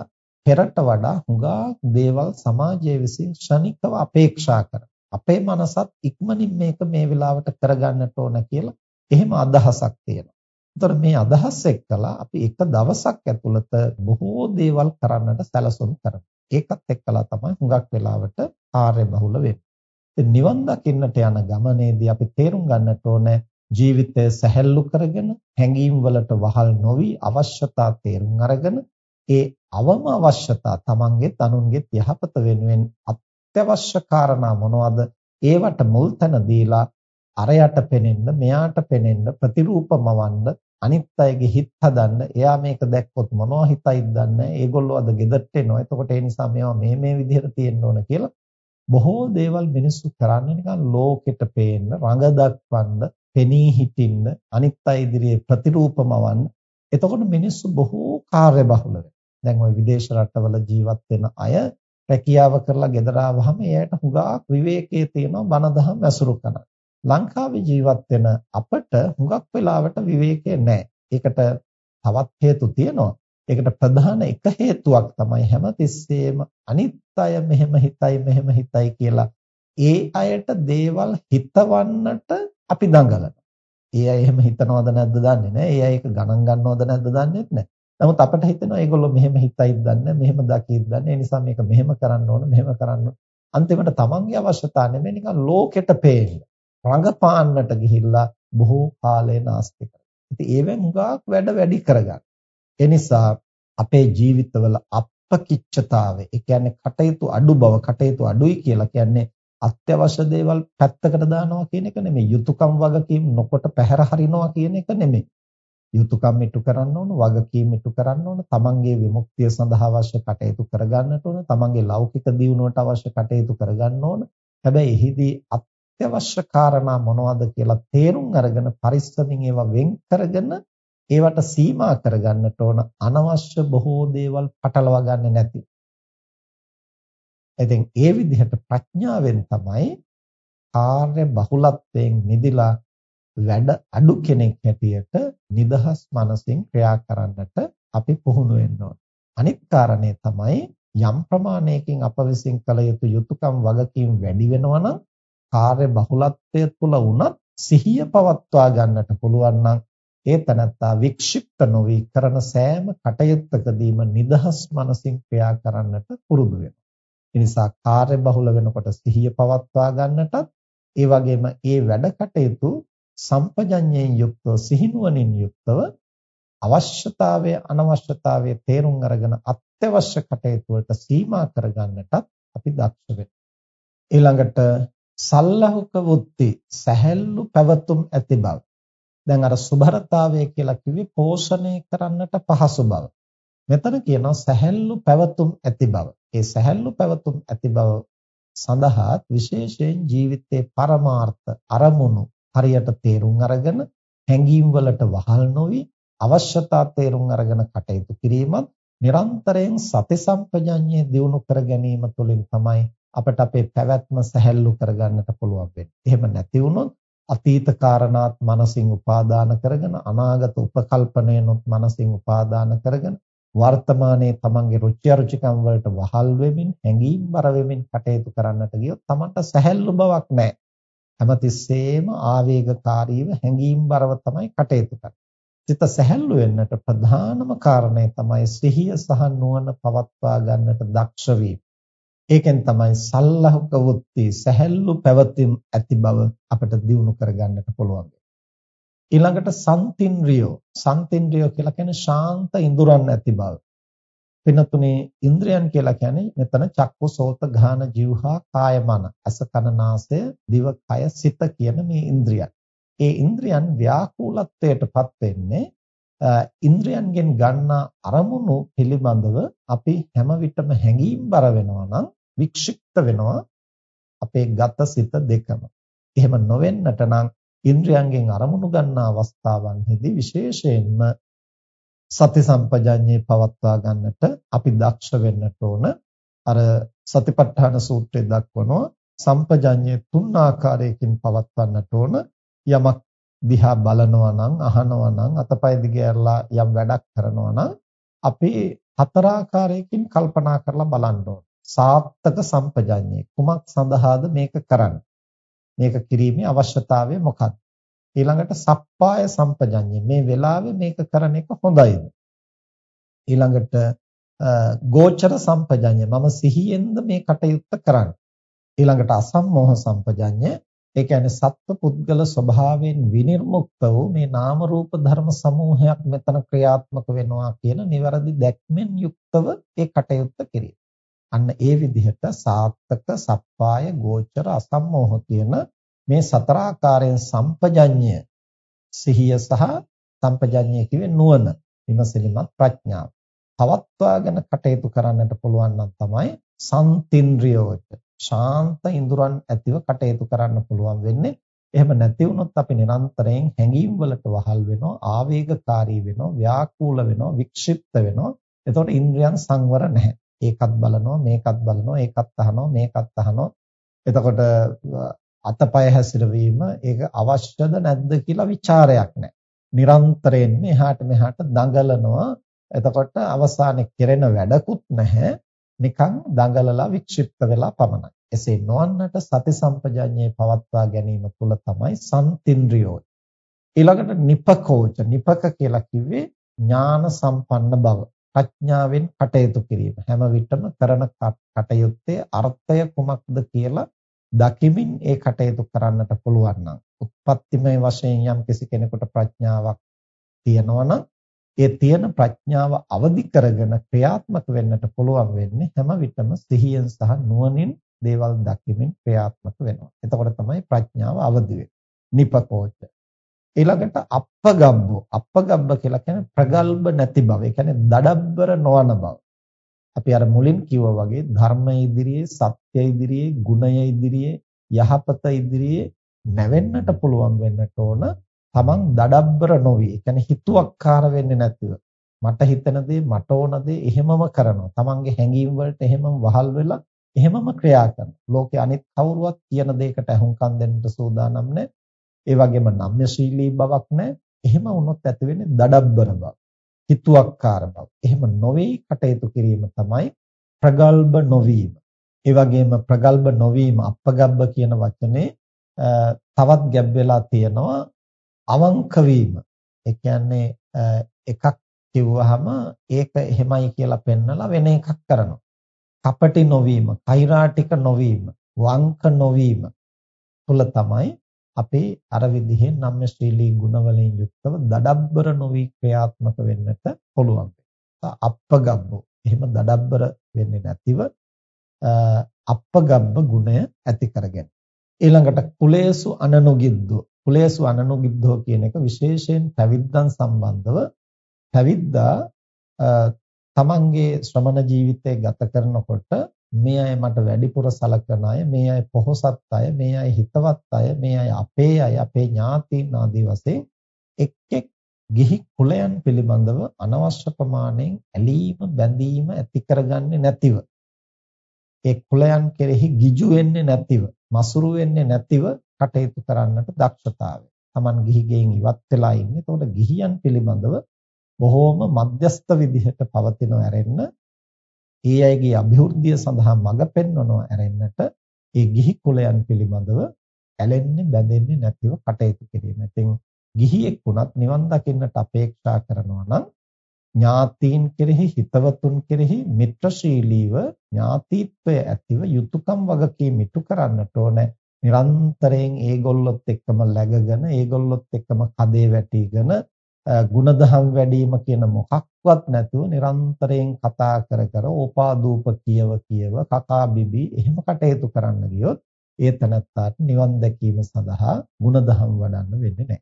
පෙරට වඩා හුඟක් දේවල් සමාජයේ විසින් ක්ෂණිකව අපේක්ෂා කරන. අපේ මනසත් ඉක්මනින් මේක මේ වෙලාවට කරගන්නට ඕන කියලා එහෙම අදහසක් තියෙනවා. ඒතර මේ අදහස් එක්කලා අපි එක දවසක් ඇතුළත බොහෝ දේවල් කරන්නට සැලසුම් කරනවා. ඒකත් එක්කලා තමයි හුඟක් වෙලාවට කාර්ය බහුල වෙන්නේ. නිවන් දකින්නට යන ගමනේදී අපි තේරුම් ගන්නට ඕන ජීවිතය සැහැල්ලු කරගෙන හැඟීම් වලට වහල් නොවි අවශ්‍යතා තේරුම් අරගෙන ඒ අවම අවශ්‍යතා තමන්ගේ තනුන්ගේ යහපත වෙනුවෙන් අත්‍යවශ්‍ය කාරණා මොනවද? ඒවට මුල් තැන දීලා අරයට පෙනෙන්න මෙයාට පෙනෙන්න ප්‍රතිරූපමවන්න අනිත් අයගේ හිත හදන්න එයා මේක දැක්කොත් මොනවා හිතයිද දන්නේ? ඒගොල්ලෝ අද ගෙදරට එනවා. එතකොට ඒ නිසා මේවා මේ මේ විදිහට තියෙන්න ඕන කියලා බොහෝ දේවල් මිනිස්සු කරන්නේ නිකන් ලෝකෙට පේන්න, රඟ දක්වන්න, පෙනී හිටින්න, අනිත් අය ඉදිරියේ ප්‍රතිරූපමවන්න. එතකොට මිනිස්සු බොහෝ කාර්යබහුල දැන් ওই විදේශ රටවල ජීවත් වෙන අය රැකියාව කරලා ගෙදර ආවහම එයාට හුඟක් විවේකයේ තියෙනවා බණ දහම් ඇසුරු කරන. ලංකාවේ ජීවත් වෙන අපට හුඟක් වෙලාවට විවේකයේ නැහැ. ඒකට තවත් හේතු තියෙනවා. ඒකට ප්‍රධාන එක හේතුවක් තමයි හැමතිස්සෙම අනිත් අය මෙහෙම හිතයි මෙහෙම හිතයි කියලා ඒ අයට දේවල් හිතවන්නට අපි දඟලනවා. ඒ අය එහෙම හිතනවද නැද්ද දන්නේ නැහැ. ඒ අය ඒක ගණන් ගන්නවද නැද්ද දන්නේ නැහැ. නමුත් අපිට හිතෙනවා ඒගොල්ලෝ මෙහෙම හිතයිද දන්නේ මෙහෙම දකීද දන්නේ. ඒ නිසා මේක මෙහෙම කරන්න ඕන මෙහෙම කරන්න ඕන. අන්තිමට තමන්ගේ අවශ්‍යතාව නෙමෙයි නිකන් ලෝකෙට පේන්න. රඟපාන්නට ගිහිල්ලා බොහෝ කාලේ නාස්ති කරනවා. ඉතින් ඒවෙන් හුඟක් වැඩ වැඩි කරගන්න. ඒ නිසා අපේ ජීවිතවල අපකිච්ඡතාවය, ඒ කියන්නේ කටයුතු අඩු බව, කටයුතු අඩුයි කියලා කියන්නේ අත්‍යවශ්‍ය දේවල් පැත්තකට දානවා කියන එක නෙමෙයි. යුතුයකම් වගකීම් නොකොට පැහැර හරිනවා කියන එක නෙමෙයි. යුතුයකම් ඉටු කරන්න ඕන, වගකීම් ඉටු කරන්න ඕන, තමන්ගේ විමුක්තිය සඳහා අවශ්‍ය කටයුතු කරගන්නට ඕන, තමන්ගේ ලෞකික දියුණුවට අවශ්‍ය කටයුතු කරගන්න ඕන. හැබැයි එහිදී අත්‍යවශ්‍ය කාරණා මොනවද කියලා තේරුම් අරගෙන පරිස්සමින් ඒවා වෙන් කරගෙන ඒවට සීමා කරගන්නට ඕන අනවශ්‍ය බොහෝ දේවල් පටලවා ගන්න නැති. ඉතින් ඒ විදිහට ප්‍රඥාවෙන් තමයි කාර්ය බහුලත්වයෙන් මිදලා වැඩ අඩු කෙනෙක් හැටියට නිදහස් මනසින් ක්‍රියා කරන්නට අපි පුහුණු වෙන්න ඕන. අනිත් කාරණේ තමයි යම් ප්‍රමාණයකින් අප විසින් කළ යුතු යුතුයකම් වගකීම් වැඩි වෙනවා නම් කාර්ය බහුලත්වය තුළ වුණත් සිහිය පවත්වා ගන්නට පුළුවන් නම් ඒ තනත්තා වික්ෂිප්ත නොවි කරන සෑම කටයුත්තකදීම නිදහස් මනසින් ක්‍රියා කරන්නට පුරුදු වෙනවා. ඒ නිසා කාර්ය බහුල වෙනකොට සිහිය පවත්වා ගන්නටත් ඒ වගේම ඒ වැඩ කටයුතු සම්පජඤ්ඤයෙන් යුක්තව සිහිනුවණින් යුක්තව අවශ්‍යතාවය අනවශ්‍යතාවය තේරුම් අරගෙන අත්‍යවශ්‍ය කටයුතු වලට සීමා කරගන්නටත් අපි දක්ෂ වෙනවා. ඊළඟට සල්ලහුක වුත්ති සැහැල්ලු පැවතුම් ඇති බව දැන් අර සුභරතාවය කියලා කිව්වේ පෝෂණය කරන්නට පහසු බව. මෙතන කියනවා සැහැල්ලු පැවතුම් ඇති බව. ඒ සැහැල්ලු පැවතුම් ඇති බව සඳහා විශේෂයෙන් ජීවිතයේ පරමාර්ථ අරමුණු හරියට තේරුම් අරගෙන හැඟීම් වලට වහල් නොවි අවශ්‍යතා තේරුම් අරගෙන කටයුතු කිරීමත් නිරන්තරයෙන් සති සම්පජඤ්ඤය දියුණු කර ගැනීම තුළින් තමයි අපට අපේ පැවැත්ම සැහැල්ලු කරගන්නට පුළුවන් වෙන්නේ. එහෙම නැති වුණොත් අතීත කාරණාත් මනසින් උපාදාන කරගෙන අනාගත උපකල්පනයනොත් මනසින් උපාදාන කරගෙන වර්තමානයේ තමන්ගේ රුචි අරුචිකම් වලට වහල් වෙමින් හැඟීම් බර වෙමින් කටයුතු කරන්නට ගියොත් තමන්ට සැහැල්ලු බවක් නැහැ. හැමතිස්සෙම ආවේගකාරීව හැඟීම් බරව තමයි කටයුතු කරන්නේ. සිත සැහැල්ලු වෙන්නට ප්‍රධානම කාරණය තමයි සිහිය සහ නුවණ පවත්වා ගන්නට දක්ෂ වීම. ඒකෙන් තමයි සල්ලහක වුත්ති සැහැල්ලු පැවතීම් ඇති බව අපිට දිනු කරගන්නට පුළුවන්. ඊළඟට සන්තින්ද්‍රියෝ සන්තින්ද්‍රියෝ කියලා කියන්නේ ශාන්ත ඉඳුරන් ඇති බව. වෙනතුනේ ඉන්ද්‍රයන් කියලා කියන්නේ මෙතන චක්කු සෝත ගාන જીවහා කාය මන අස කන නාසය දිව කය සිත කියන මේ ඉන්ද්‍රියන්. ඒ ඉන්ද්‍රයන් ව්‍යාකූලත්වයටපත් වෙන්නේ ඉන්ද්‍රයන්ගෙන් ගන්නා අරමුණු පිළිබඳව අපි හැම විටම හැඟීම් බර වෙනවා නම් වික්ෂිප්ත වෙනවා අපේ ගත සිත දෙකම. එහෙම නොවෙන්නට නම් ඉන්ද්‍රයන්ගෙන් අරමුණු ගන්නා අවස්ථාවන්හිදී විශේෂයෙන්ම සති සම්පජඤ්ඤේ පවත්වා ගන්නට අපි දක්ෂ වෙන්නට ඕන. අර සතිපට්ඨාන සූත්‍රයේ දක්වනවා සම්පජඤ්ඤේ තුන් ආකාරයකින් පවත්වන්නට ඕන. යමක් දිහා බලනවා නම් අහනවා නම් අතපය දිගහැරලා යම් වැඩක් කරනවා නම් අපි හතරාකාරයකින් කල්පනා කරලා බලන්න ඕන. සාත්තක සම්පජඤ්ඤේ කුමක් සඳහාද මේක කරන්නේ? මේක කිරීමේ අවශ්‍යතාවය මොකක්ද? ඊළඟට සප්පාය සම්පජඤ්ඤේ මේ වෙලාවේ මේක කරන එක හොඳයිද? ඊළඟට ගෝචර සම්පජඤ්ඤ මම සිහියෙන්ද මේ කටයුත්ත කරන්නේ. ඊළඟට අසම්මෝහ සම්පජඤ්ඤ ඒ කියන්නේ සත්ව පුද්ගල ස්වභාවයෙන් විනිර්මුක්ත වූ මේ නාම රූප ධර්ම සමූහයක් මෙතන ක්‍රියාත්මක වෙනවා කියන નિවරදි දැක්මෙන් යුක්තව ඒ කටයුත්ත කිරීම. අන්න ඒ විදිහට සාත්තක සප්පාය ගෝචර අසම්මෝහ කියන මේ සතර ආකාරයෙන් සම්පජඤ්ඤය සිහිය සහ සම්පජඤ්ඤය කිව්වේ නුවණ විමසිලිමත් ප්‍රඥාව. පවත්වාගෙන කටයුතු කරන්නට පුළුවන් නම් තමයි සම්තින්ද්‍රියෝච ශාන්ත ඉඳුරන් ඇතිව කටයුතු කරන්න පුළුවන් වෙන්නේ. එහෙම නැති වුණොත් අපි නිරන්තරයෙන් හැඟීම් වලට වහල් වෙනවා, ආවේගකාරී වෙනවා, ව්‍යාකූල වෙනවා, වික්ෂිප්ත වෙනවා. එතකොට ඉන්ද්‍රියන් සංවර නැහැ. ඒකත් බලනවා, මේකත් බලනවා, ඒකත් අහනවා, මේකත් අහනවා. එතකොට අතපය හැසිරවීම ඒක අවශ්‍යද නැද්ද කියලා ਵਿਚාරයක් නැහැ. නිරන්තරයෙන් එහාට මෙහාට දඟලනවා. එතකොට අවසානයේ කෙරෙන වැඩකුත් නැහැ. නිකන් දඟලලා වික්ෂිප්ත වෙලා පමණයි. එසේ නොවන්නට සති සම්පජඤ්ඤේ පවත්වා ගැනීම තුළ තමයි සම්තින්ද්‍රියෝ. ඊළඟට නිපකෝච නිපක කියලා කිව්වේ ඥාන සම්පන්න බව. ප්‍රඥාවෙන් කටයුතු කිරීම. හැම විටම කරන කටයුත්තේ අර්ථය කුමක්ද කියලා දකිමින් ඒ කටයුතු කරන්නට පුළුවන් නම් උත්පත්තිමය වශයෙන් යම් කිසි කෙනෙකුට ප්‍රඥාවක් තියෙනවා නම් ඒ තියෙන ප්‍රඥාව අවදි කරගෙන ක්‍රියාත්මක වෙන්නට පුළුවන් වෙන්නේ හැම විටම සිහියෙන් සහ නුවණින් දේවල් දකිමින් ක්‍රියාත්මක වෙනවා. එතකොට තමයි ප්‍රඥාව අවදි වෙන්නේ. නිපකෝච. ඊළඟට අප්පගබ්බෝ. අප්පගබ්බ කියලා කියන්නේ ප්‍රගල්භ නැති බව. ඒ කියන්නේ දඩබ්බර නොවන බව. අපි අර මුලින් කිව්වා වගේ ධර්ම ඉදිරියේ, සත්‍ය ඉදිරියේ, ගුණය ඉදිරියේ, යහපත ඉදිරියේ නැවෙන්නට පුළුවන් වෙන්නට ඕන තමන් දඩබ්බර නොවි. ඒ කියන්නේ හිතුවක්කාර වෙන්නේ නැතිව මට හිතන දේ මට ඕන දේ එහෙමම කරනවා. තමන්ගේ හැඟීම් වලට එහෙමම වහල් වෙලා එහෙමම ක්‍රියා කරනවා. ලෝකේ අනිත් කවුරුවත් කියන දෙයකට අහුම්කම් දෙන්නට සූදානම් නැහැ. ඒ වගේම නම්‍යශීලී බවක් නැහැ. එහෙම වුණොත් ඇති වෙන්නේ දඩබ්බර බව. හිතුවක්කාර බව. එහෙම නොවේ කටයුතු කිරීම තමයි ප්‍රගල්භ නොවීම. ඒ වගේම ප්‍රගල්භ නොවීම අපගබ්බ කියන වචනේ තවත් ගැබ් වෙලා තියෙනවා අවංක වීම. ඒ කියන්නේ එකක් කිව්වහම ඒක එහෙමයි කියලා පෙන්නලා වෙන එකක් කරනවා. කපටි නොවීම, කෛරාටික නොවීම, වංක නොවීම තුල තමයි අපේ අර විදිහේ නම්‍යශීලී ගුණවලින් යුක්තව දඩබ්බර නොවි ක්‍රියාත්මක වෙන්නට පුළුවන්. අප්පගබ්බෝ. එහෙම දඩබ්බර වෙන්නේ නැතිව අප්පගබ්බ ගුණය ඇති කරගෙන. ඊළඟට කුලේසු අනනුගිද්දෝ කුලේසු අනනුගිද්දෝ කියන එක විශේෂයෙන් පැවිද්දන් සම්බන්ධව පැවිද්දා තමන්ගේ ශ්‍රමණ ජීවිතය ගත කරනකොට මේ අය මට වැඩිපුර සලකන අය මේ අය පොහොසත් අය මේ අය හිතවත් අය මේ අය අපේ අය අපේ ඥාතීන් ආදී වශයෙන් එක් එක් ගිහි කුලයන් පිළිබඳව අනවශ්‍ය ප්‍රමාණයෙන් ඇලීම බැඳීම ඇති කරගන්නේ නැතිව ඒ කුලයන් කෙරෙහි ගිජු වෙන්නේ නැතිව මසුරු වෙන්නේ නැතිව කටයුතු කරන්නට දක්ෂතාවය. Taman ගිහි ගෙයින් ඉවත් වෙලා ඉන්නේ. එතකොට ගිහියන් පිළිබඳව බොහෝම මධ්‍යස්ත විදිහට පවතිනව ඇරෙන්න ඒ අයගේ અભිවෘද්ධිය සඳහා මඟ පෙන්වනවා ඇරෙන්නට ඒ ගිහි කුලයන් පිළිබඳව ඇලෙන්නේ බැඳෙන්නේ නැතිව කටයුතු කිරීම. ඉතින් ගිහියෙක් වුණත් නිවන් දකින්නට අපේක්ෂා කරනවා නම් ඥාතීන් කෙරෙහි හිතවතුන් කෙරෙහි මිත්‍රශීලීව ඥාතිත්වය ඇතිව යුතුයකම් වගකීම් ඉටු කරන්නට ඕනේ නිරන්තරයෙන් ඒගොල්ලොත් එක්කම läගගෙන ඒගොල්ලොත් එක්කම කදේ වැටිගෙන ಗುಣධම් වැඩිම කියන මොකක්වත් නැතුව නිරන්තරයෙන් කතා කර කර ඕපාදූප කියව කියව කතා බිබි එහෙම කටයුතු කරන්න ගියොත් ඒ තනත්තාට නිවන් දැකීම සඳහා ಗುಣධම් වඩන්න වෙන්නේ නැහැ.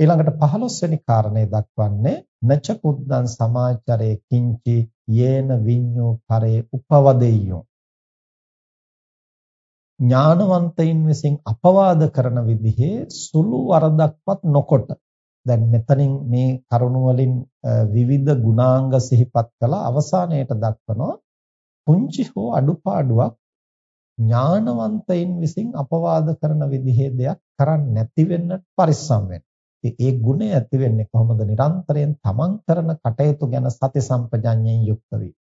ඊළඟට 15 වෙනි කාරණේ දක්වන්නේ නච කුද්දං සමාචරේ කිංචි යේන විඤ්ඤෝ පරේ උපවදෙය්‍යෝ ඥානවන්තයින් විසින් අපවාද කරන විදිහේ සුළු වරදක්වත් නොකොට දැන් මෙතනින් මේ කරුණ වලින් විවිධ ගුණාංග සිහිපත් කළා අවසානයේට දක්වනවා පුංචි හෝ අඩුපාඩුවක් ඥානවන්තයින් විසින් අපවාද කරන විදිහේ දෙයක් කරන්නේ නැති වෙන්න පරිස්සම් වෙන්න. ඒ ගුණය ඇති වෙන්නේ කොහොමද? නිරන්තරයෙන් තමන් කරන කටයුතු ගැන සති සම්පජඤ්ඤයෙන් යුක්ත වී.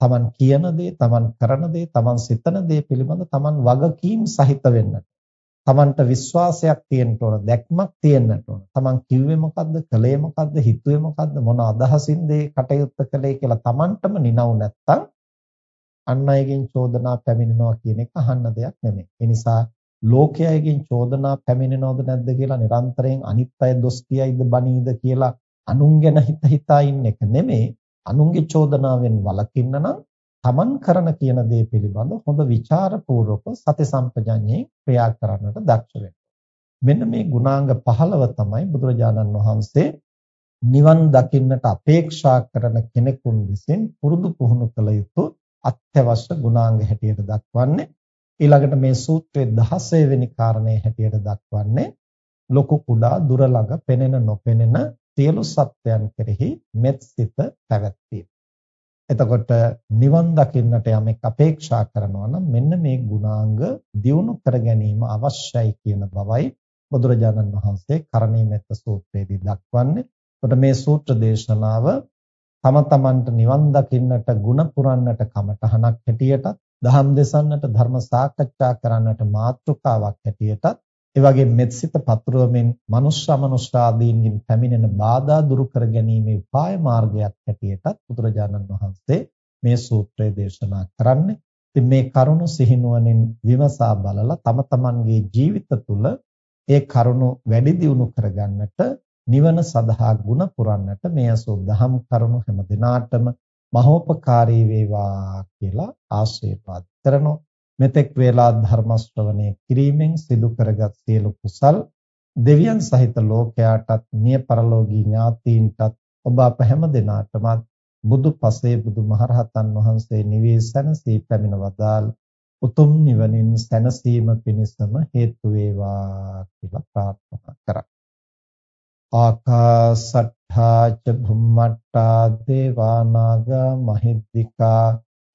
තමන් කියන දේ, තමන් කරන දේ, තමන් සිතන දේ පිළිබඳ තමන් වගකීම් සහිත වෙන්නට. තමන්ට විශ්වාසයක් තියෙන්න ඕන, දැක්මක් තියෙන්නට ඕන. තමන් කිව්වේ මොකද්ද, කළේ මොකද්ද, හිතුවේ මොකද්ද, මොන අදහසින්ද ඒ කටයුත්ත කළේ කියලා තමන්ටම නිනවු නැත්තම් අන් අයගෙන් චෝදනා පැමිණෙනවා කියන එක අහන්න දෙයක් නෙමෙයි. ඒ නිසා ලෝකයේගෙන් චෝදනා පැමිණෙනවද නැද්ද කියලා නිරන්තරයෙන් අනිත් අය දොස් කියයිද බනීද කියලා අනුන් ගැන හිත හිතා ඉන්න එක නෙමෙයි. අනුන්ගේ චෝදනාවෙන් වළකින්න නම් තමන් කරන කියන දේ පිළිබඳ හොඳ ਵਿਚාරපූර්වක සති සම්පජඤ්ඤේ ක්‍රියා කරන්නට දක්ෂ වෙන්න. මෙන්න මේ ගුණාංග 15 තමයි බුදුරජාණන් වහන්සේ නිවන් දකින්නට අපේක්ෂා කරන කෙනෙකුන් විසින් පුරුදු පුහුණු කළ යුතු අත්‍යවශ්‍ය ගුණාංග හැටියට දක්වන්නේ ඊළඟට මේ සූත්‍රයේ 16 වෙනි කාරණේ හැටියට දක්වන්නේ ලොකු කුඩා දුර ළඟ පෙනෙන නොපෙනෙන සියලු සත්‍යයන් කෙරෙහි මෙත් සිත පැවැත්වීම. එතකොට නිවන් දකින්නට යමෙක් අපේක්ෂා කරනවා නම් මෙන්න මේ ගුණාංග දියුණු කර ගැනීම අවශ්‍යයි කියන බවයි බුදුරජාණන් වහන්සේ කරණීය මෙත්ත සූත්‍රයේදී දක්වන්නේ. එතකොට මේ සූත්‍ර දේශනාව තම තමන්ට නිවන් දකින්නට ಗುಣ පුරන්නට කමටහනක් හැටියටත් දහම් දෙසන්නට ධර්ම සාකච්ඡා කරන්නට මාතෘකාවක් හැටියටත් ඒ වගේ මෙත්සිත පතුරවමින් මනුෂ්‍ය මනුෂ්‍ය ආදීන්ගෙන් පැමිණෙන බාධා දුරු කර ගැනීමේ උපාය මාර්ගයක් හැටියටත් බුදුරජාණන් වහන්සේ මේ සූත්‍රය දේශනා කරන්නේ. ඉතින් මේ කරුණු සිහිනුවණින් විමසා බලලා තම තමන්ගේ ජීවිත තුළ ඒ කරුණු වැඩි දියුණු කරගන්නට නිවන සඳහා ගුණ පුරන්නට මේ අසෝ දහම් කරුණු හැම දිනාටම මහෝපකාරී වේවා කියලා ආශිර්වාද කරනවා. මෙතෙක් වේලා ධර්ම ශ්‍රවණය කිරීමෙන් සිදු කරගත් සියලු කුසල් දෙවියන් සහිත ලෝකයාටත් මිය පරලෝකී ඥාතීන්ටත් ඔබ අප හැම දිනාටම බුදු පසේ බුදු මහරහතන් වහන්සේ නිවේසනසී පැමිණ වදාල් උතුම් නිවනින් සැනසීම පිණිසම හේතු වේවා කියලා ප්‍රාර්ථනා කරා. ආකාසට්ඨා ච භුම්මට්ඨා දේවා නාග මහිද්దికා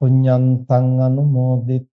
පුඤ්ඤන්තං අනුමෝදිත්වා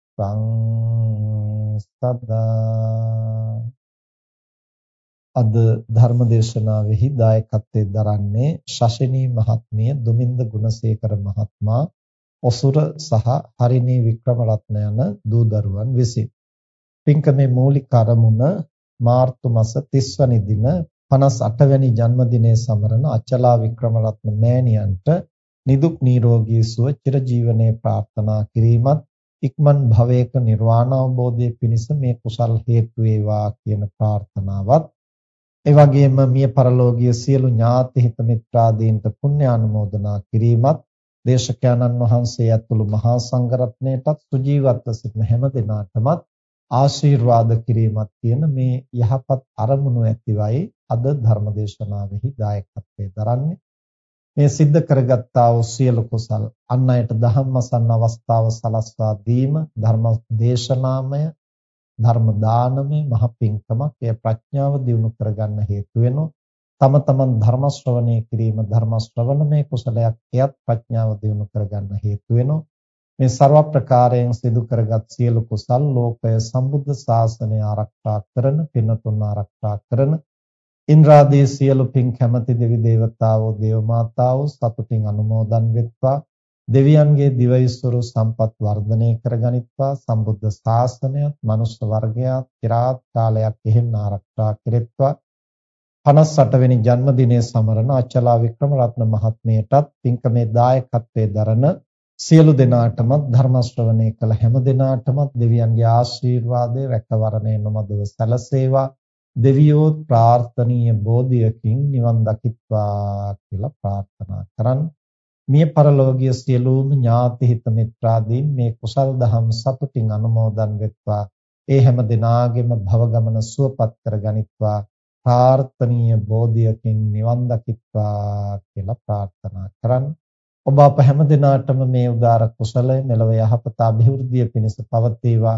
සදා අද ධර්මදේශනාවෙහි දායකත්වයෙන් දරන්නේ ශෂිනී මහත්මිය දුමින්ද ගුණසේකර මහත්මයා ඔසුර සහ හරිනී වික්‍රමරත්න යන දූ දරුවන් විසින්. පින්කමේ මූලික අරමුණ මාර්තු මාස 30 වැනි දින 58 වැනි ජන්මදිනයේ සමරන අචලා වික්‍රමරත්න මෑණියන්ට නිදුක් නිරෝගී සුව චිරජීවනයේ ප්‍රාර්ථනා කිරීමත් ඉක්මන් භවයක නිර්වාණ අවබෝධයේ පිණිස මේ කුසල් හේතු වේවා කියන ප්‍රාර්ථනාවත් ඒ වගේම මිය පරලෝකීය සියලු ඥාති හිත මිත්‍රාදීන්ට පුණ්‍ය අනුමෝදනා කිරීමත් දේශකයන්න් වහන්සේ ඇතුළු මහා සංඝරත්නයටත් සුජීවත්ව සිටින හැම දිනාටමත් ආශිර්වාද කිරීමත් කියන මේ යහපත් අරමුණු ඇතිවයි අද ධර්මදේශනාවෙහි දායකත්වයේ දරන්නේ. මේ සිද්ධ කරගත්තා වූ සියලු කුසල්. අන් අයට ධම්මසන්න අවස්ථාව සලස්වා දීම ධර්ම දේශනාමය ධර්ම දානමය මහ පිංකමක් එය ප්‍රඥාව දියුණු කරගන්න හේතු වෙනවා තම තමන් ධර්ම ශ්‍රවණය කිරීම ධර්ම ශ්‍රවණමය කුසලයක් එයත් ප්‍රඥාව දියුණු කරගන්න හේතු වෙනවා මේ ਸਰව ප්‍රකාරයෙන් සිදු කරගත් සියලු කුසල් ලෝකය සම්බුද්ධ ශාසනය ආරක්ෂා කරන පින්තුන් ආරක්ෂා කරන ඉන්ද්‍රාදී සියලු පින් කැමැති දෙවි දේවතාවෝ දේව මාතාවෝ සතුටින් අනුමෝදන් වෙත්වා. දෙවියන්ගේ දිවයිස්වරු සම්පත් වර්ධනය කරගනිත්වා සම්බුද්ධ ශාසනයත් මනුෂ්‍ය වර්ගයාත් চিරාත් කාලයක් එහෙන් ආරක්ෂා කෙරෙත්වා. 58 වෙනි ජන්මදිනයේ සමරන අචලා වික්‍රමරත්න මහත්මියටත් පින්කමේ දායකත්වයේ දරන සියලු දෙනාටම ධර්ම ශ්‍රවණය කළ හැම දෙනාටම දෙවියන්ගේ ආශිර්වාදය රැකවරණය නොමදව සැලසේවා. දෙවියෝ ප්‍රාර්ථනීය බෝධියකින් නිවන් දකිත්වා කියලා ප්‍රාර්ථනා කරන් මිය පරලෝකීය සියලුම ඥාති හිත මිත්‍රාදීන් මේ කුසල් දහම් සතුටින් අනුමෝදන් වෙත්වා ඒ හැම දිනාගෙම භව ගමන සුවපත් කරගනිත්වා ප්‍රාර්ථනීය බෝධියකින් නිවන් දකිත්වා කියලා ප්‍රාර්ථනා කරන්න. ඔබ අප හැම දිනාටම මේ උදාර කුසලය මෙලව යහපත અભිවෘද්ධිය පිණිස පවතිවා.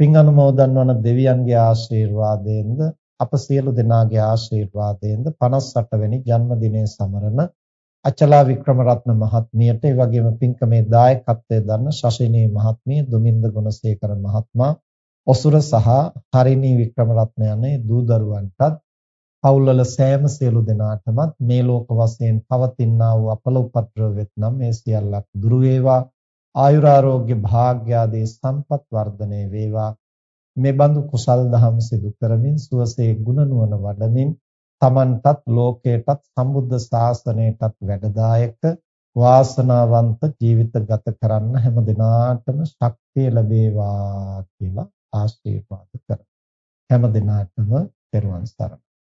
පින් අනුමෝදන් වන දෙවියන්ගේ ආශිර්වාදයෙන්ද අප සියලු දෙනාගේ ආශිර්වාදයෙන්ද 58 වෙනි ජන්මදිනයේ සමරන අචලා වික්‍රමරත්න මහත්මියට ඒ වගේම පින්කමේ දායකත්වයේ දරන ශෂිනී මහත්මිය දුමින්ද ගුණසේකර මහත්මයා ඔසුර සහ හරිනී වික්‍රමරත්න යන දූ දරුවන්ටත් පවුල්වල සෑම සියලු දෙනාටමත් මේ ලෝක වශයෙන් පවතිනා වූ අපල උපද්‍රව වෙත්නම් මේ සියල්ලක් දුරු වේවා. ආයුරාෝග්‍ය භාග්‍ය ආදී සම්පත් වර්ධනය වේවා. මේ බඳු කුසල් දහම් සිදු කරමින් සුවසේ ගුණ නුවණ වඩමින් තමන්ටත් ලෝකයටත් සම්බුද්ධ ශාසනයටත් වැඩදායක වාසනාවන්ත ජීවිත ගත කරන්න හැම දිනාටම ශක්තිය ලැබේවා කියලා ආශිර්වාද කරමි. හැම දිනාටම පෙරවන් සරණයි.